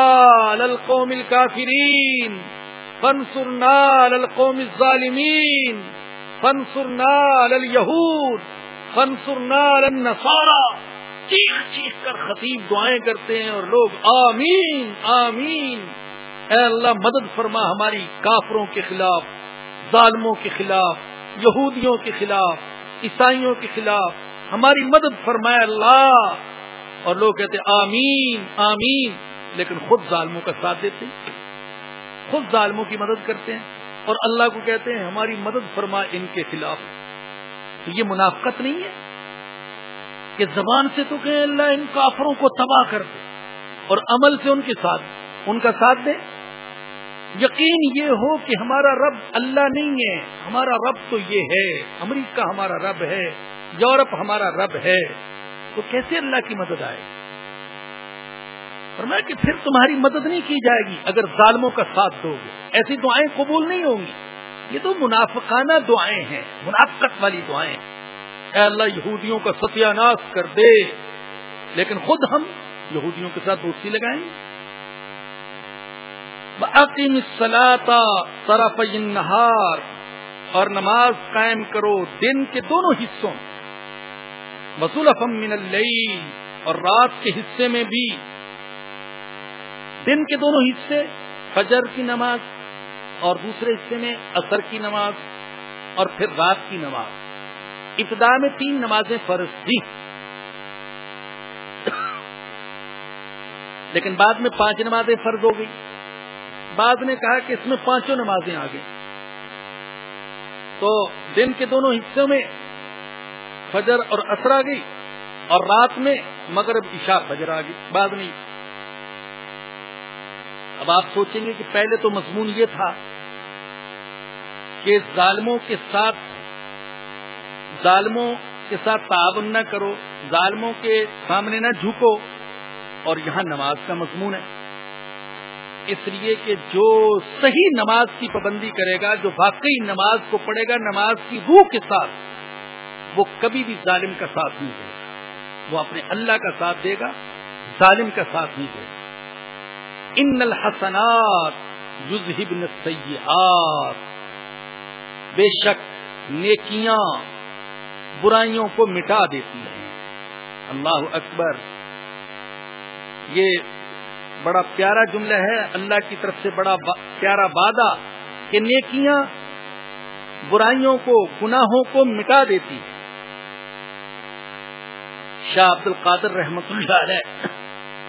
القوم الكافرين فانصرنا على القوم الظالمين فانصرنا على اليهود فانصرنا على النصارى چیخ چیخ کر خطیب دعائیں کرتے ہیں اور لوگ آمین آمین۔ اے اللہ مدد فرما ہماری کافروں کے خلاف، ظالموں کے خلاف، یہودیوں کے خلاف، عیسائیوں کے خلاف ہماری مدد فرمائے اللہ۔ اور لوگ کہتے آمین آمین۔ لیکن خود ظالموں کا ساتھ دیتے خود ظالموں کی مدد کرتے ہیں۔ اور اللہ کو کہتے ہیں، ہماری مدد فرما ان کے خلاف۔ تو یہ منافقت نہیں ہے کہ زبان سے تو کہ اللہ ان کافروں کو تباہ کر دے اور عمل سے ان کے ساتھ ان کا ساتھ دے۔ یقین یہ ہو کہ ہمارا رب اللہ نہیں ہے، ہمارا رب تو یہ ہے، امریکہ ہمارا رب ہے، یورپ ہمارا رب ہے۔ تو کیسے اللہ کی مدد آئے؟ فرمایا کہ پھر تمہاری مدد نہیں کی جائے گی اگر ظالموں کا ساتھ دو گے۔ ایسی دعائیں قبول نہیں ہوں گی۔ یہ تو منافقانہ دعائیں ہیں، منافقت والی دعائیں۔ اے اللہ، یہودیوں کا ستیہ ناش کر دے۔ لیکن خود ہم یہودیوں کے ساتھ دوستی لگائیں۔ گے عقیم سلاتا طرف نہار اور نماز قائم کرو دن کے دونوں حصوں وصول من اللہ اور رات کے حصے میں بھی۔ دن کے دونوں حصے، فجر کی نماز اور دوسرے حصے میں اثر کی نماز اور پھر رات کی نماز۔ ابتدا میں تین نمازیں فرض تھی لیکن بعد میں پانچ نمازیں فرض ہو گئی بعد نے کہا کہ اس میں پانچوں نمازیں آ گئی تو دن کے دونوں حصوں میں فجر اور اثر آ گئی اور رات میں مغرب عشاء فجر آ گئی، بعد نہیں اب آپ سوچیں گے کہ پہلے تو مضمون یہ تھا کہ ظالموں کے ساتھ، ظالموں کے ساتھ تعاون نہ کرو، ظالموں کے سامنے نہ جھکو اور یہاں نماز کا مضمون ہے۔ اس لیے کہ جو صحیح نماز کی پابندی کرے گا، جو واقعی نماز کو پڑھے گا، نماز کی روح کے ساتھ، وہ کبھی بھی ظالم کا ساتھ نہیں دے گا۔ وہ اپنے اللہ کا ساتھ دے گا، ظالم کا ساتھ نہیں دے گا۔ ان الحسنات یذہبن السیئات۔ بے شک نیکیاں برائیوں کو مٹا دیتی ہیں۔ اللہ اکبر، یہ بڑا پیارا جملہ ہے، اللہ کی طرف سے بڑا با پیارا وعدہ کہ نیکیاں برائیوں کو، گناہوں کو مٹا دیتی شاہ عبد القادر رحمت اللہ علیہ،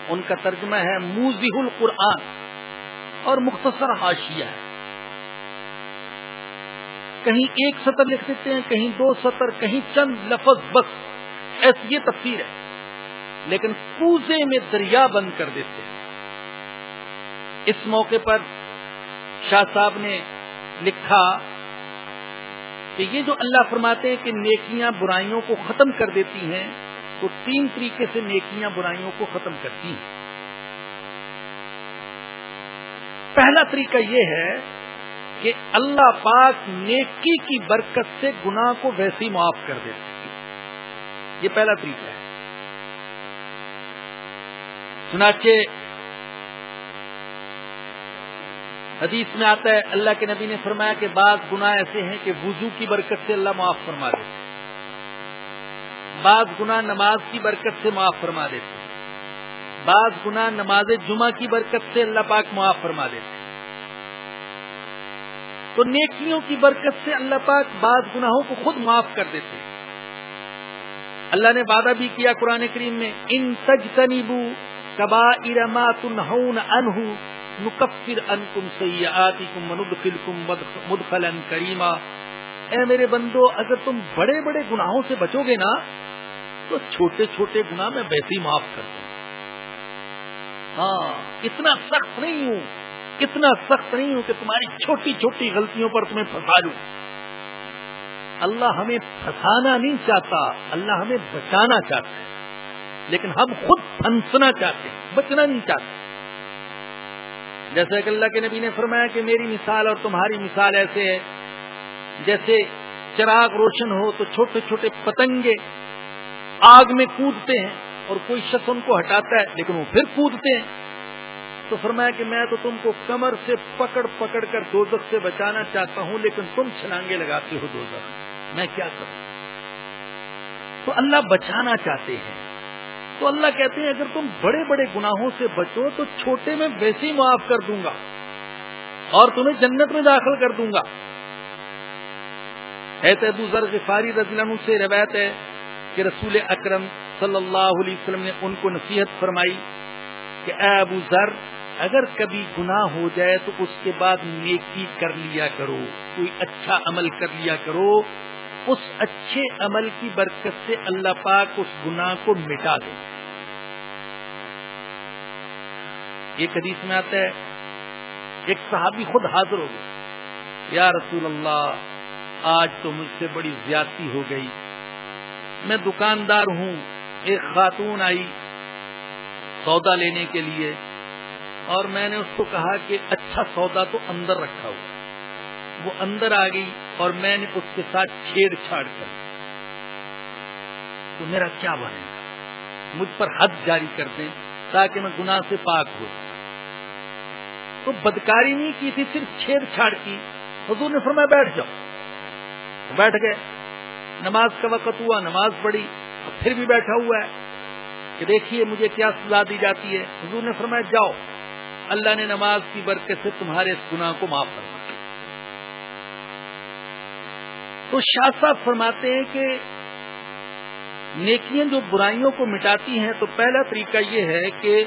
ان کا ترجمہ ہے موزی القرآن، اور مختصر حاشیہ ہے۔ کہیں ایک سطر لکھ دیتے ہیں، کہیں دو سطر، کہیں چند لفظ، بس ایسی یہ تفسیر ہے۔ لیکن پوزے میں دریا بند کر دیتے ہیں۔ اس موقع پر شاہ صاحب نے لکھا کہ یہ جو اللہ فرماتے ہیں کہ نیکیاں برائیوں کو ختم کر دیتی ہیں، تو تین طریقے سے نیکیاں برائیوں کو ختم کرتی ہیں۔ پہلا طریقہ یہ ہے کہ اللہ پاک نیکی کی برکت سے گناہ کو ویسی معاف کر دیتے یہ پہلا طریقہ ہے۔ چنانچہ حدیث میں آتا ہے، اللہ کے نبی نے فرمایا کہ بعض گناہ ایسے ہیں کہ وضو کی برکت سے اللہ معاف فرما دیتے بعض گنا نماز کی برکت سے معاف فرما دیتے بعض گنا نماز جمعہ کی برکت سے اللہ پاک معاف فرما دیتے تو نیکیوں کی برکت سے اللہ پاک بعض گناہوں کو خود معاف کر دیتے اللہ نے وعدہ بھی کیا قرآن کریم میں، ان تج تنیبو کبا ارما تنہون انہ نکفر ان کم سیاتی کم کم کریما۔ اے میرے بندو، اگر تم بڑے بڑے گناہوں سے بچو گے نا، تو چھوٹے چھوٹے گنا میں ویسے ہی معاف کر دوں ہاں اتنا سخت نہیں ہوں اتنا سخت نہیں ہوں کہ تمہاری چھوٹی چھوٹی غلطیوں پر تمہیں پھنسا دوں۔ اللہ ہمیں پھنسانا نہیں چاہتا، اللہ ہمیں بچانا چاہتا ہے۔ لیکن ہم خود پھنسنا چاہتے ہیں، بچنا نہیں چاہتے۔ جیسے کہ اللہ کے نبی نے فرمایا کہ میری مثال اور تمہاری مثال ایسے ہے، جیسے چراغ روشن ہو تو چھوٹے چھوٹے پتنگے آگ میں کودتے ہیں اور کوئی شخص ان کو ہٹاتا ہے لیکن وہ پھر کودتے ہیں۔ تو فرمایا کہ میں تو تم کو کمر سے پکڑ پکڑ کر دوزخ سے بچانا چاہتا ہوں، لیکن تم چھلانگے لگاتے ہو دوزخ۔ میں کیا کروں؟ تو اللہ بچانا چاہتے ہیں۔ تو اللہ کہتے ہیں، اگر تم بڑے بڑے گناہوں سے بچو تو چھوٹے میں ویسے ہی معاف کر دوں گا اور تمہیں جنت میں داخل کر دوں گا۔ ابو ذر غفاری رضی اللہ عنہ سے روایت ہے کہ رسول اکرم صلی اللہ علیہ وسلم نے ان کو نصیحت فرمائی کہ اے ابو ذر، اگر کبھی گناہ ہو جائے تو اس کے بعد نیکی کر لیا کرو، کوئی اچھا عمل کر لیا کرو اس اچھے عمل کی برکت سے اللہ پاک اس گناہ کو مٹا دے۔ ایک حدیث میں آتا ہے، ایک صحابی خود حاضر ہو گئی یا رسول اللہ، آج تو مجھ سے بڑی زیادتی ہو گئی۔ میں دکاندار ہوں، ایک خاتون آئی سودا لینے کے لیے۔ اور میں نے اس کو کہا کہ اچھا سودا تو اندر رکھا ہوا۔ وہ اندر آ گئی اور میں نے اس کے ساتھ چھیڑ چھاڑ کر تو میرا کیا بنے گا؟ مجھ پر حد جاری کر دیں تاکہ میں گناہ سے پاک ہو تو بدکاری نہیں کی تھی، صرف چھیڑ چھاڑ کی۔ حضور نے فرمایا، بیٹھ جاؤ۔ بیٹھ گئے۔ نماز کا وقت ہوا، نماز پڑھی پھر بھی بیٹھا ہوا ہے کہ دیکھیے مجھے کیا سزا دی جاتی ہے۔ حضور نے فرمایا، جاؤ۔ اللہ نے نماز کی برکت سے تمہارے اس گناہ کو معاف فرمایا۔ تو شاہ صاحب فرماتے ہیں کہ نیکیاں جو برائیوں کو مٹاتی ہیں، تو پہلا طریقہ یہ ہے کہ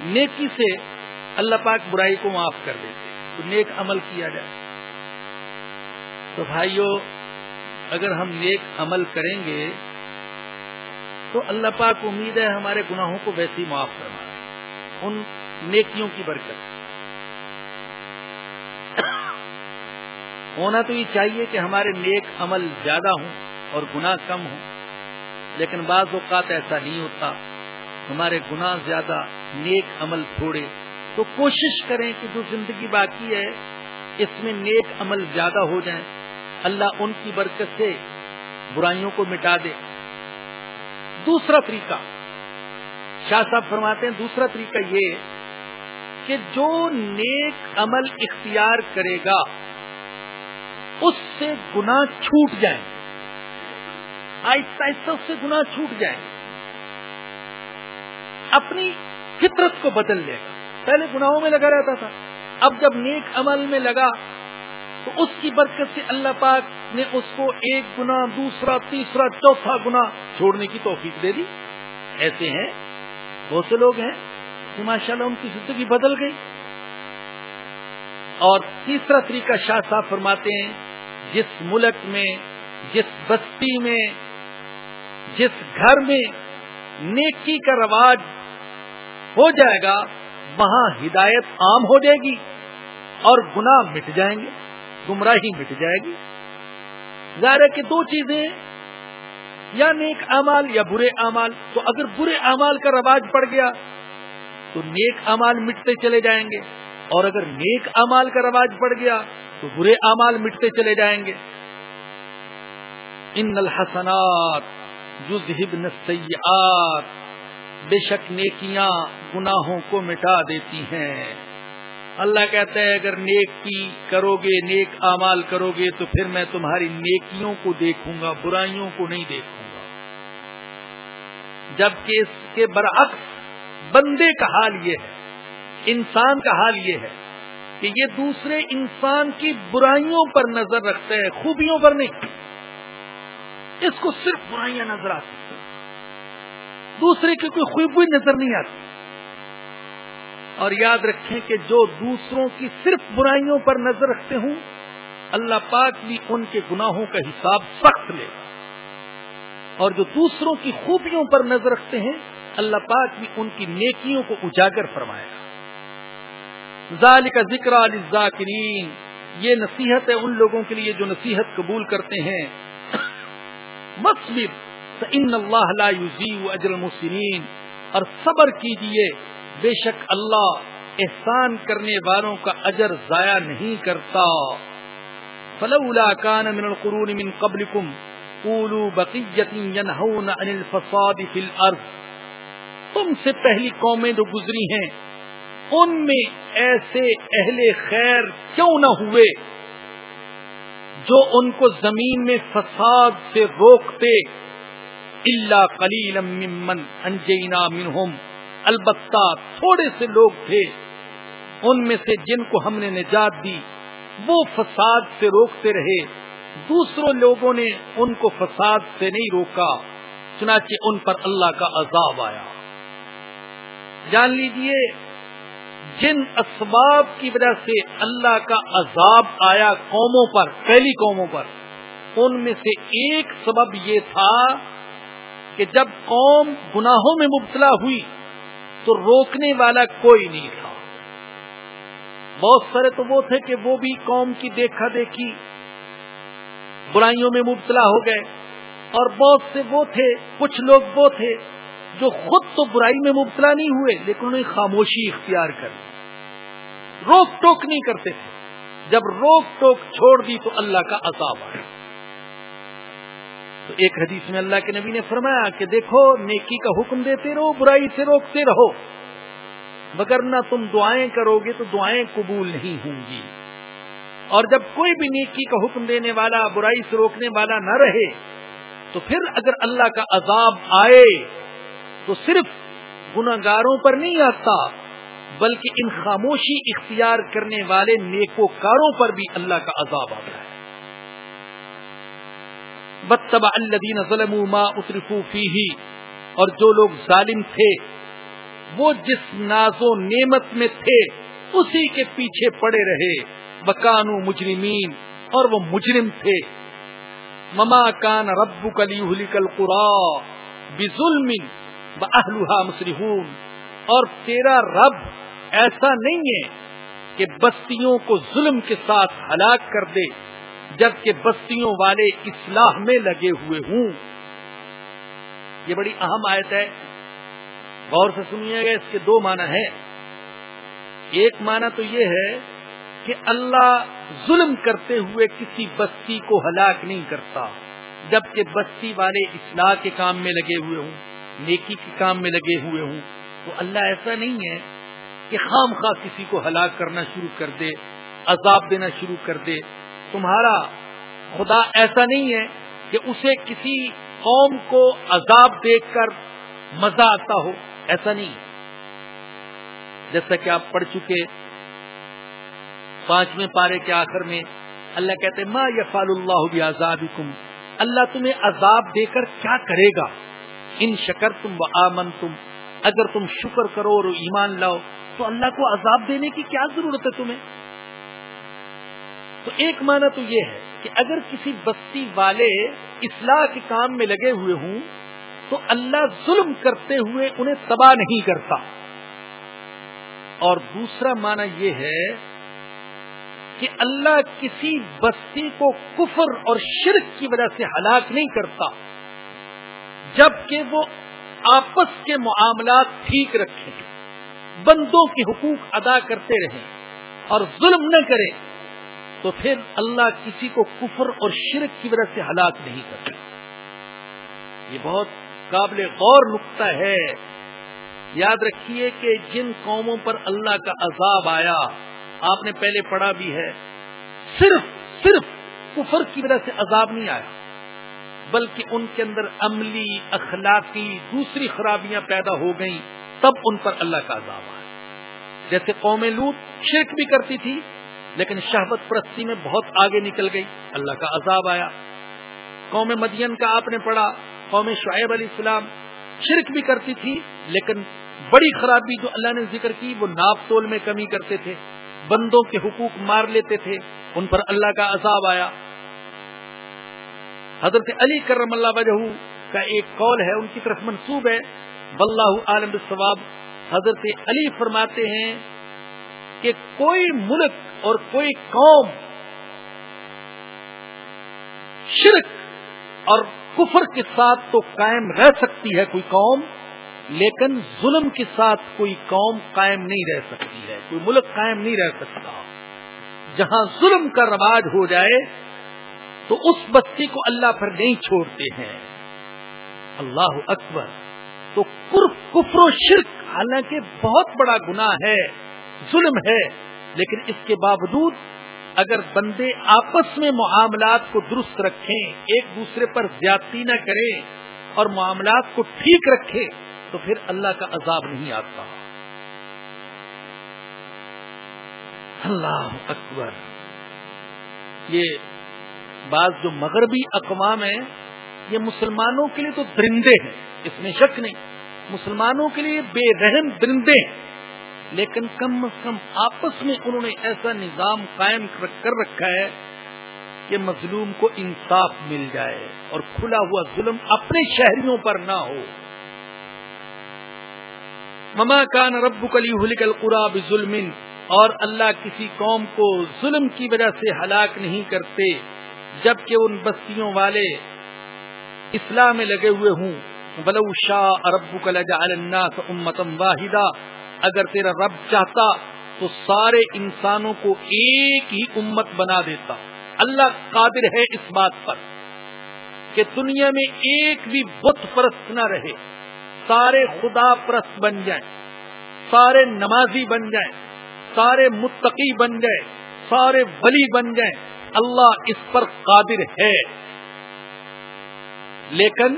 نیکی سے اللہ پاک برائی کو معاف کر دیتے تو نیک عمل کیا جائے۔ تو بھائیوں اگر ہم نیک عمل کریں گے، تو اللہ پاک امید ہے ہمارے گناہوں کو ویسے ہی معاف کرنا ان نیکیوں کی برکت۔ ہونا تو یہ چاہیے کہ ہمارے نیک عمل زیادہ ہوں اور گناہ کم ہوں۔ لیکن بعض اوقات ایسا نہیں ہوتا۔ ہمارے گناہ زیادہ، نیک عمل تھوڑے۔ تو کوشش کریں کہ جو زندگی باقی ہے، اس میں نیک عمل زیادہ ہو جائیں۔ اللہ ان کی برکت سے برائیوں کو مٹا دے۔ دوسرا طریقہ۔ شاہ صاحب فرماتے ہیں، دوسرا طریقہ یہ کہ جو نیک عمل اختیار کرے گا اس سے گنا چھوٹ جائیں۔ آہستہ آہستہ اس سے گنا چھوٹ جائیں۔ اپنی فطرت کو بدل لے۔ گا پہلے گناہوں میں لگا رہتا تھا، اب جب نیک عمل میں لگا، تو اس کی برکت سے اللہ پاک نے اس کو ایک گنا دوسرا، تیسرا، چوتھا گنا چھوڑنے کی توفیق دے دی۔ ایسے ہیں، بہت سے لوگ ہیں کہ ماشاء اللہ ان کی زندگی بدل گئی۔ اور تیسرا طریقہ شاہ صاحب فرماتے ہیں جس ملک میں، جس بستی میں، جس گھر میں نیکی کا رواج ہو جائے گا، وہاں ہدایت عام ہو جائے گی اور گناہ مٹ جائیں گے، گمراہی مٹ جائے گی۔ ظاہر ہے کہ دو چیزیں یا نیک امال یا برے امال تو اگر برے امال کا رواج پڑ گیا، تو نیک امال مٹتے چلے جائیں گے۔ اور اگر نیک امال کا رواج پڑ گیا تو برے امال مٹتے چلے جائیں گے۔ ان الحسنات السیئات۔ بے شک نیکیاں گناہوں کو مٹا دیتی ہیں۔ اللہ کہتا ہے، اگر نیک کی کرو گے، نیک امال کرو گے، تو پھر میں تمہاری نیکیوں کو دیکھوں گا، برائیوں کو نہیں دیکھوں گا۔ جبکہ اس کے برعکس بندے کا حال یہ ہے انسان کا حال یہ ہے کہ یہ دوسرے انسان کی برائیوں پر نظر رکھتے ہیں، خوبیوں پر نہیں۔ اس کو صرف برائیاں نظر آتی دوسرے کی کوئی خوبی نظر نہیں آتی۔ اور یاد رکھیں کہ جو دوسروں کی صرف برائیوں پر نظر رکھتے ہوں، اللہ پاک بھی ان کے گناہوں کا حساب سخت لے۔ گا اور جو دوسروں کی خوبیوں پر نظر رکھتے ہیں، اللہ پاک بھی ان کی نیکیوں کو اجاگر فرمائے گا۔ ظال کا ذکر ذاکرین یہ نصیحت ہے ان لوگوں کے لیے جو نصیحت قبول کرتے ہیں۔ ان اللہ لا یضیع اجر المسلمین اور صبر کیجیے، بے شک اللہ احسان کرنے والوں کا اجر ضائع نہیں کرتا۔ فلولا كان من القرون من قبلكم قولوا بقية ينهون عن الفساد في الارض۔ تم سے پہلی قومیں جو گزری ہیں ان میں ایسے اہل خیر کیوں نہ ہوئے جو ان کو زمین میں فساد سے روکتے؟ اللہ کلیل ممن انجینا منہم. البتہ تھوڑے سے لوگ تھے، ان میں سے جن کو ہم نے نجات دی، وہ فساد سے روکتے رہے۔ دوسروں لوگوں نے ان کو فساد سے نہیں روکا، چنانچہ ان پر اللہ کا عذاب آیا۔ جان لیجیے جن اسباب کی وجہ سے اللہ کا عذاب آیا قوموں پر، پہلی قوموں پر، ان میں سے ایک سبب یہ تھا کہ جب قوم گناہوں میں مبتلا ہوئی تو روکنے والا کوئی نہیں تھا۔ بہت سارے تو وہ تھے کہ وہ بھی قوم کی دیکھا دیکھی برائیوں میں مبتلا ہو گئے، اور بہت سے وہ تھے، کچھ لوگ وہ تھے جو خود تو برائی میں مبتلا نہیں ہوئے، لیکن انہیں خاموشی اختیار کر روک ٹوک نہیں کرتے تھے۔ جب روک ٹوک چھوڑ دی تو اللہ کا عذاب آیا۔ تو ایک حدیث میں اللہ کے نبی نے فرمایا کہ دیکھو، نیکی کا حکم دیتے رہو، برائی سے روکتے رہو۔ مگر نہ تم دعائیں کرو گے تو دعائیں قبول نہیں ہوں گی۔ اور جب کوئی بھی نیکی کا حکم دینے والا، برائی سے روکنے والا نہ رہے، تو پھر اگر اللہ کا عذاب آئے تو صرف گناگاروں پر نہیں آتا، بلکہ ان خاموشی اختیار کرنے والے نیکو کاروں پر بھی اللہ کا عذاب آتا ہے۔ بتبا الدین ظلم ما اترفو فی اور جو لوگ ظالم تھے، وہ جس ناز و نعمت میں تھے، اسی کے پیچھے پڑے رہے۔ بکانو مجرمین اور وہ مجرم تھے۔ مما کان رب کلی کل قرا بظلم بہلوہا مسرحون اور تیرا رب ایسا نہیں ہے کہ بستیوں کو ظلم کے ساتھ ہلاک کر دے، جبکہ بستیوں والے اصلاح میں لگے ہوئے ہوں۔ یہ بڑی اہم آیت ہے۔ غور سے سنیے گا، اس کے دو معنی ہیں۔ ایک معنی تو یہ ہے کہ اللہ ظلم کرتے ہوئے کسی بستی کو ہلاک نہیں کرتا، جبکہ بستی والے اصلاح کے کام میں لگے ہوئے ہوں۔ نیکی کے کام میں لگے ہوئے ہوں، تو اللہ ایسا نہیں ہے کہ خام خواہ کسی کو ہلاک کرنا شروع کر دے، عذاب دینا شروع کر دے۔ تمہارا خدا ایسا نہیں ہے کہ اسے کسی قوم کو عذاب دیکھ کر مزہ آتا ہو، ایسا نہیں۔ جیسا کہ آپ پڑھ چکے پانچویں پارے کے آخر میں اللہ کہتے ما یفال اللہ بھی اللہ تمہیں عذاب دے کر کیا کرے گا؟ ان شکر تم و آمن تم اگر تم شکر کرو اور ایمان لاؤ، تو اللہ کو عذاب دینے کی کیا ضرورت ہے تمہیں؟ تو ایک معنی تو یہ ہے کہ اگر کسی بستی والے اصلاح کے کام میں لگے ہوئے ہوں، تو اللہ ظلم کرتے ہوئے انہیں تباہ نہیں کرتا۔ اور دوسرا معنی یہ ہے کہ اللہ کسی بستی کو کفر اور شرک کی وجہ سے ہلاک نہیں کرتا۔ جبکہ وہ آپس کے معاملات ٹھیک رکھیں، بندوں کے حقوق ادا کرتے رہیں اور ظلم نہ کریں، تو پھر اللہ کسی کو کفر اور شرک کی وجہ سے ہلاک نہیں کرتے یہ بہت قابل غور نقطہ ہے۔ یاد رکھیے کہ جن قوموں پر اللہ کا عذاب آیا، آپ نے پہلے پڑھا بھی ہے، صرف صرف کفر کی وجہ سے عذاب نہیں آیا۔ بلکہ ان کے اندر عملی، اخلاقی دوسری خرابیاں پیدا ہو گئیں، تب ان پر اللہ کا عذاب آیا۔ جیسے قوم لوٹ شرک بھی کرتی تھی، لیکن شہبت پرستی میں بہت آگے نکل گئی، اللہ کا عذاب آیا۔ قوم مدین کا آپ نے پڑھا، قوم شعیب علیہ السلام شرک بھی کرتی تھی، لیکن بڑی خرابی جو اللہ نے ذکر کی، وہ ناپ تول میں کمی کرتے تھے، بندوں کے حقوق مار لیتے تھے، ان پر اللہ کا عذاب آیا۔ حضرت علی کرم اللہ وجہ کا ایک قول ہے، ان کی طرف منسوب ہے۔ واللہ عالم ثواب حضرت علی فرماتے ہیں کہ کوئی ملک اور کوئی قوم شرک اور کفر کے ساتھ تو قائم رہ سکتی ہے کوئی قوم، لیکن ظلم کے ساتھ کوئی قوم قائم نہیں رہ سکتی ہے۔ کوئی ملک قائم نہیں رہ سکتا۔ جہاں ظلم کا رواج ہو جائے تو اس بستی کو اللہ پر نہیں چھوڑتے ہیں۔ اللہ اکبر۔ تو تو کفر و شرک حالانکہ بہت بڑا گناہ ہے، ظلم ہے، لیکن اس کے باوجود اگر بندے آپس میں معاملات کو درست رکھیں، ایک دوسرے پر زیادتی نہ کریں اور معاملات کو ٹھیک رکھیں، تو پھر اللہ کا عذاب نہیں آتا۔ اللہ اکبر۔ یہ بعض جو مغربی اقوام ہیں، یہ مسلمانوں کے لیے تو درندے ہیں، اس میں شک نہیں۔ مسلمانوں کے لیے بے رحم درندے ہیں۔ لیکن کم از کم آپس میں انہوں نے ایسا نظام قائم کر رکھا ہے کہ مظلوم کو انصاف مل جائے اور کھلا ہوا ظلم اپنے شہریوں پر نہ ہو۔ مما کان رب کلی ہلیکل قرآب ظلم اور اللہ کسی قوم کو ظلم کی وجہ سے ہلاک نہیں کرتے۔ جبکہ ان بستیوں والے اسلام میں لگے ہوئے ہوں۔ بلو شاہ ارب الناس امتم واحدہ اگر تیرا رب چاہتا تو سارے انسانوں کو ایک ہی امت بنا دیتا۔ اللہ قادر ہے اس بات پر کہ دنیا میں ایک بھی بت پرست نہ رہے۔ سارے خدا پرست بن جائیں۔ سارے نمازی بن جائیں۔ سارے متقی بن جائیں۔ سارے ولی بن جائیں۔ اللہ اس پر قادر ہے۔ لیکن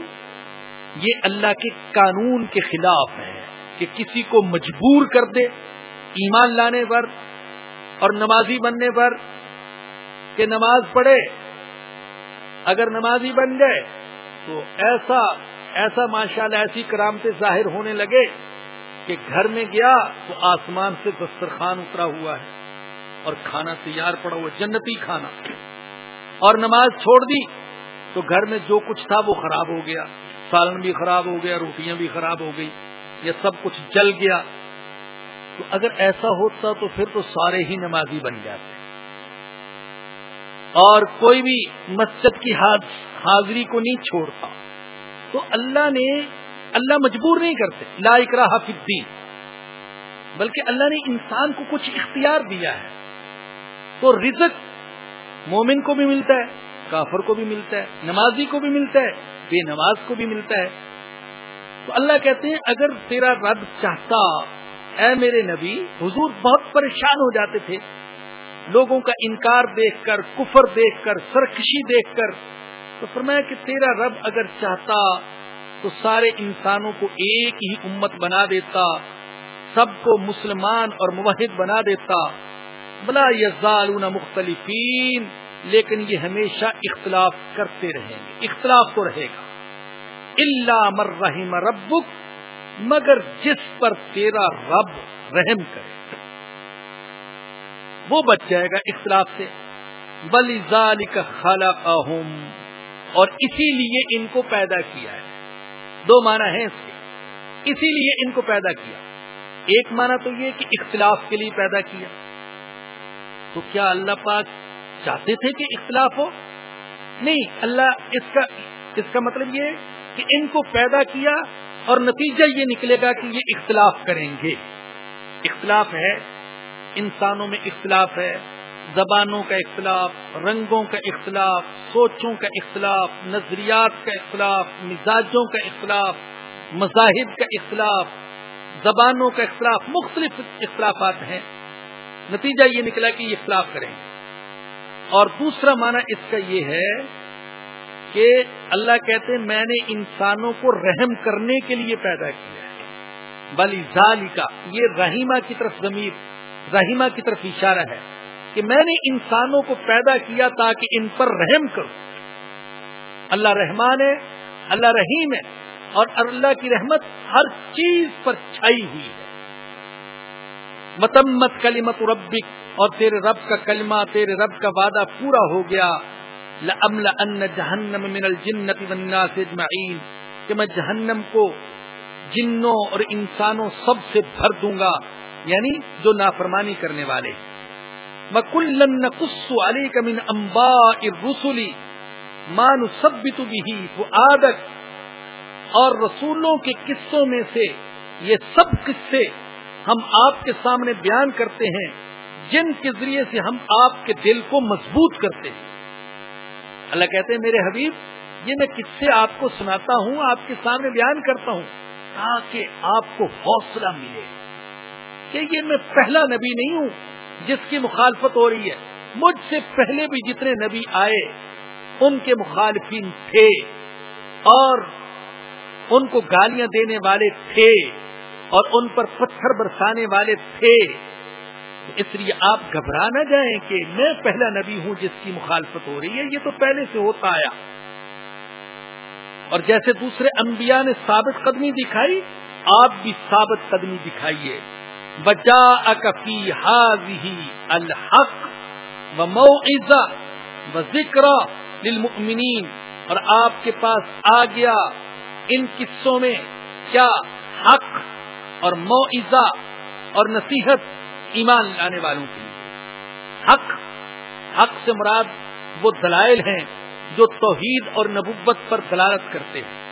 یہ اللہ کے قانون کے خلاف ہے کہ کسی کو مجبور کر دے، ایمان لانے پر اور نمازی بننے پر کہ نماز پڑھے۔ اگر نمازی بن گئے تو ایسا ایسا ماشاء اللہ ایسی کرامتیں ظاہر ہونے لگے کہ گھر میں گیا تو آسمان سے دسترخوان اترا ہوا ہے۔ اور کھانا تیار پڑا ہوا جنتی کھانا۔ اور نماز چھوڑ دی، تو گھر میں جو کچھ تھا وہ خراب ہو گیا۔ سالن بھی خراب ہو گیا، روٹیاں بھی خراب ہو گئی، یہ سب کچھ جل گیا۔ تو اگر ایسا ہوتا تو پھر تو سارے ہی نمازی بن جاتے۔ اور کوئی بھی مسجد کی حاضری کو نہیں چھوڑتا۔ تو اللہ نے، اللہ مجبور نہیں کرتے۔ لا اکراہ حافظ الدین، بلکہ اللہ نے انسان کو کچھ اختیار دیا ہے۔ تو رزق مومن کو بھی ملتا ہے، کافر کو بھی ملتا ہے، نمازی کو بھی ملتا ہے، بے نماز کو بھی ملتا ہے۔ تو اللہ کہتے ہیں، اگر تیرا رب چاہتا، اے میرے نبی، حضور بہت پریشان ہو جاتے تھے۔ لوگوں کا انکار دیکھ کر، کفر دیکھ کر، سرکشی دیکھ کر۔ تو فرمایا کہ تیرا رب اگر چاہتا، تو سارے انسانوں کو ایک ہی امت بنا دیتا، سب کو مسلمان اور موحد بنا دیتا۔ بلا یزالون مختلفین، لیکن یہ ہمیشہ اختلاف کرتے رہیں گے، اختلاف تو رہے گا۔ اللہ مر رحم ربک، مگر جس پر تیرا رب رحم کرے۔ وہ بچ جائے گا اختلاف سے۔ بلی کا خالہ اور اسی لیے ان کو پیدا کیا ہے۔ دو معنی ہیں اس کے۔ اسی لیے ان کو پیدا کیا۔ ایک معنی تو یہ کہ اختلاف کے لیے پیدا کیا۔ تو کیا اللہ پاک چاہتے تھے کہ اختلاف ہو؟ نہیں، اللہ اس کا اس کا مطلب یہ کہ ان کو پیدا کیا اور نتیجہ یہ نکلے گا کہ یہ اختلاف کریں گے۔ اختلاف ہے، انسانوں میں اختلاف ہے، زبانوں کا اختلاف، رنگوں کا اختلاف، سوچوں کا اختلاف، نظریات کا اختلاف، مزاجوں کا اختلاف، مذاہب کا اختلاف، زبانوں کا اختلاف، مختلف اختلافات ہیں۔ نتیجہ یہ نکلا کہ یہ اختلاف کریں گے۔ اور دوسرا معنی اس کا یہ ہے کہ اللہ کہتے ہیں میں نے انسانوں کو رحم کرنے کے لیے پیدا کیا ہے۔ بلی ظالی کا یہ رحیمہ کی طرف ضمیر، رحیمہ کی طرف اشارہ ہے کہ میں نے انسانوں کو پیدا کیا تاکہ ان پر رحم کروں۔ اللہ رحمان ہے، اللہ رحیم ہے اور اللہ کی رحمت ہر چیز پر چھائی ہوئی ہے۔ متمت کلیمت ربک، اور تیرے رب کا کلمہ، تیرے رب کا وعدہ پورا ہو گیا۔ ان جہنم من الجنت والناس اجمعین، کہ میں جہنم کو جنوں اور انسانوں سب سے بھر دوں گا یعنی جو نافرمانی کرنے والے۔ ہیں مکلن نقص علیک من انباء الرسل ما نثبت به فؤادك۔ اور رسولوں کے قصوں میں سے یہ سب قصے ہم آپ کے سامنے بیان کرتے ہیں، جن کے ذریعے سے ہم آپ کے دل کو مضبوط کرتے ہیں۔ اللہ کہتے ہیں، میرے حبیب، یہ میں قصے آپ کو سناتا ہوں، آپ کے سامنے بیان کرتا ہوں، تاکہ آپ کو حوصلہ ملے۔ کہ یہ میں پہلا نبی نہیں ہوں جس کی مخالفت ہو رہی ہے۔ مجھ سے پہلے بھی جتنے نبی آئے، ان کے مخالفین تھے اور ان کو گالیاں دینے والے تھے۔ اور ان پر پتھر برسانے والے تھے۔ اس لیے آپ گھبرا نہ جائیں کہ میں پہلا نبی ہوں جس کی مخالفت ہو رہی ہے، یہ تو پہلے سے ہوتا آیا۔ اور جیسے دوسرے انبیاء نے ثابت قدمی دکھائی، آپ بھی ثابت قدمی دکھائیے۔ بجا اکفی حاضی الحق و مو و ذکر للمؤمنین۔ اور آپ کے پاس آ گیا ان قصوں میں کیا حق اور معزہ اور نصیحت ایمان لانے والوں کے لیے۔ حق حق سے مراد وہ دلائل ہیں جو توحید اور نبوت پر دلالت کرتے ہیں۔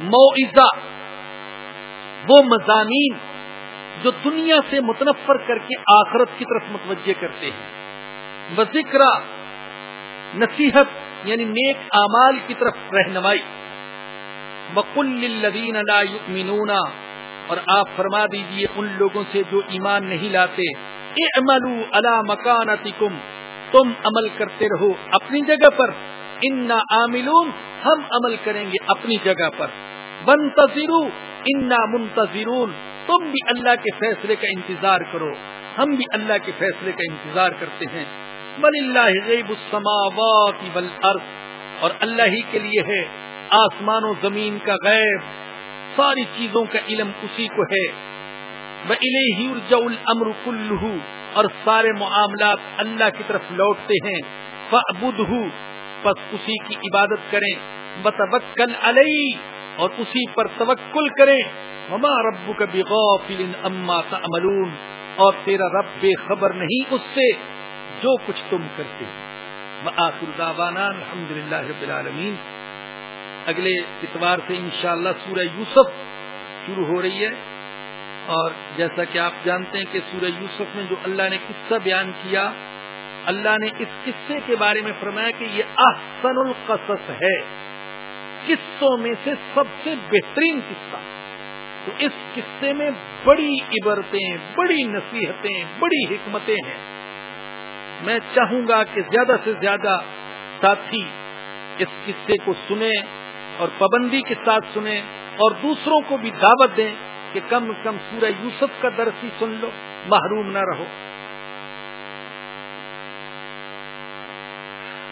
معزہ وہ مضامین جو دنیا سے متنفر کر کے آخرت کی طرف متوجہ کرتے ہیں۔ بذکر نصیحت یعنی نیک اعمال کی طرف رہنمائی۔ الذین لا یؤمنون اور آپ فرما دیجیے ان لوگوں سے جو ایمان نہیں لاتے۔ اعملوا علی مکانتکم، تم عمل کرتے رہو اپنی جگہ پر۔ انا عاملون، ہم عمل کریں گے اپنی جگہ پر۔ بنتظروا انا منتظرون، تم بھی اللہ کے فیصلے کا انتظار کرو۔ ہم بھی اللہ کے فیصلے کا انتظار کرتے ہیں۔ بل اللہ غیب السماوات والارض۔ اور اللہ ہی کے لیے ہے آسمان و زمین کا غیب۔ ساری چیزوں کا علم اسی کو ہے۔ الامر کلو اور سارے معاملات اللہ کی طرف لوٹتے ہیں۔ بس اسی کی عبادت کریں۔ بتبکل علیہ، اور اسی پر توکل کریں۔ مما رب کا بغافل اما تعملون۔ اور تیرا رب بے خبر نہیں اس سے جو کچھ تم کرتے آخر دعوانا الحمد للہ رب العالمین۔ اگلے اتوار سے انشاءاللہ سورہ یوسف شروع ہو رہی ہے اور جیسا کہ آپ جانتے ہیں کہ سورہ یوسف میں جو اللہ نے قصہ بیان کیا، اللہ نے اس قصے کے بارے میں فرمایا کہ یہ احسن القصص ہے۔ قصوں میں سے سب سے بہترین قصہ۔ تو اس قصے میں بڑی عبرتیں، بڑی نصیحتیں، بڑی حکمتیں ہیں۔ میں چاہوں گا کہ زیادہ سے زیادہ ساتھی اس قصے کو سنیں۔ اور پابندی کے ساتھ سنیں اور دوسروں کو بھی دعوت دیں کہ کم از کم سورہ یوسف کا درس ہی سن لو، محروم نہ رہو۔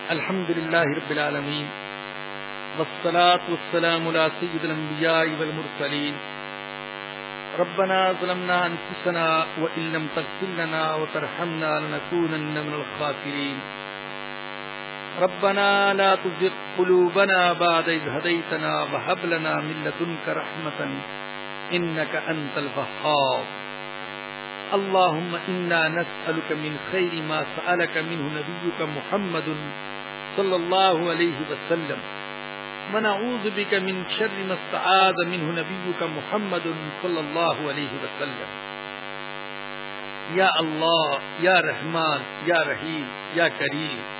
الحمد للہ رب العالمین، والصلاة والسلام على سید الانبیاء والمرسلین۔ ربنا ظلمنا أنفسنا وإن لم تغفر لنا وترحمنا لنكونن من الخاسرين ربنا لا تزغ قلوبنا بعد إذ هديتنا وهب لنا من لدنك رحمة إنك أنت الوهاب. اللهم إنا نسألك من خير ما سألك منه نبيك محمد صلى الله عليه وسلم. ونعوذ بك من شر ما استعاذ منه نبيك محمد صلى الله عليه وسلم. یا اللہ یا رحمان یا رحیم یا کریم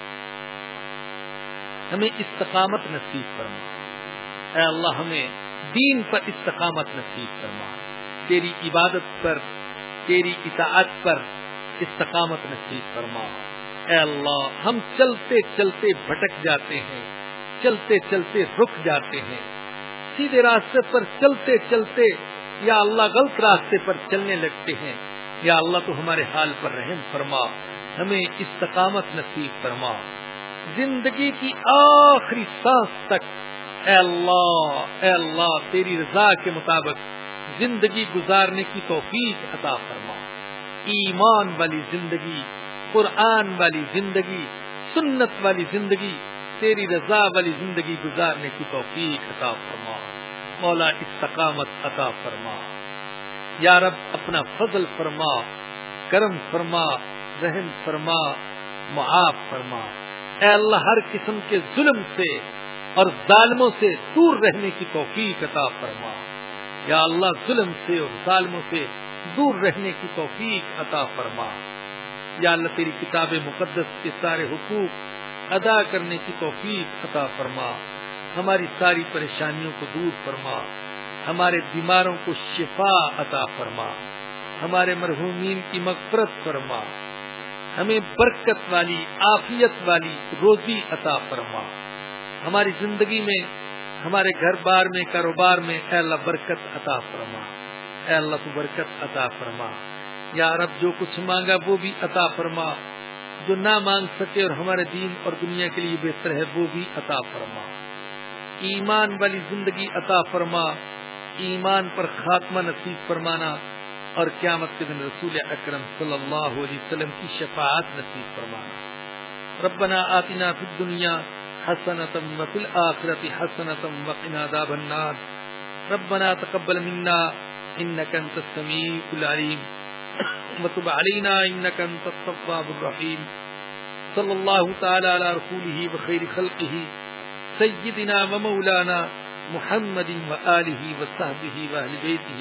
ہمیں استقامت نصیب فرما۔ اے اللہ، ہمیں دین پر استقامت نصیب فرما۔ تیری عبادت پر، تیری اطاعت پر استقامت نصیب فرما۔ اے اللہ، ہم چلتے چلتے بھٹک جاتے ہیں، چلتے چلتے رک جاتے ہیں۔ سیدھے راستے پر چلتے چلتے، یا اللہ، غلط راستے پر چلنے لگتے ہیں۔ یا اللہ، تو ہمارے حال پر رحم فرما۔ ہمیں استقامت نصیب فرما۔ زندگی کی آخری سانس تک۔ اے اللہ اے اللہ، تیری رضا کے مطابق زندگی گزارنے کی توفیق عطا فرما۔ ایمان والی زندگی، قرآن والی زندگی، سنت والی زندگی، تیری رضا والی زندگی گزارنے کی توفیق عطا فرما۔ مولا، استقامت عطا فرما۔ یا رب، اپنا فضل فرما، کرم فرما، رحم فرما، معاف فرما۔ اے اللہ، ہر قسم کے ظلم سے اور ظالموں سے دور رہنے کی توفیق عطا فرما۔ یا اللہ، ظلم سے اور ظالموں سے دور رہنے کی توفیق عطا فرما۔ یا اللہ، تیری کتاب مقدس کے سارے حقوق ادا کرنے کی توفیق عطا فرما۔ ہماری ساری پریشانیوں کو دور فرما۔ ہمارے بیماروں کو شفا عطا فرما۔ ہمارے مرحومین کی مغفرت فرما۔ ہمیں برکت والی آفیت والی روزی عطا فرما۔ ہماری زندگی میں، ہمارے گھر بار میں، کاروبار میں اے اللہ برکت عطا فرما۔ اے اللہ تو برکت عطا فرما۔ یا رب، جو کچھ مانگا وہ بھی عطا فرما۔ جو نہ مانگ سکے اور ہمارے دین اور دنیا کے لیے بہتر ہے وہ بھی عطا فرما۔ ایمان والی زندگی عطا فرما۔ ایمان پر خاتمہ نصیب فرمانا۔ اور قیامت کے دن رسول اکرم صلی اللہ علیہ وسلم کی شفاعت نصیب فرمانا ربنا آتنا فی الدنیا حسنتم وفی الآخرت حسنتم وقنا عذاب النار۔ ربنا تقبل منا انك انت السميع العليم وتب علينا انك انت التواب الرحيم صلى الله تعالى على رسوله وخير خلقه سيدنا ومولانا محمد وآله وصحبه وأهل بيته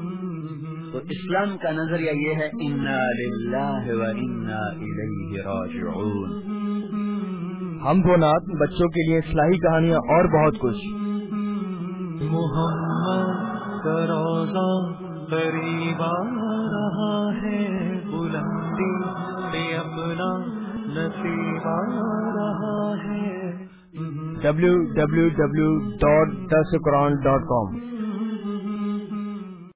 تو اسلام کا نظریہ یہ ہے انا للہ و انا الیہ راجعون. ہم دو نات بچوں کے لیے اصلاحی کہانیاں اور بہت کچھ۔ محمد کا روزہ قریب آ رہا ہے بلندی پہ اپنا نصیب آ رہا ہے۔ ڈبلو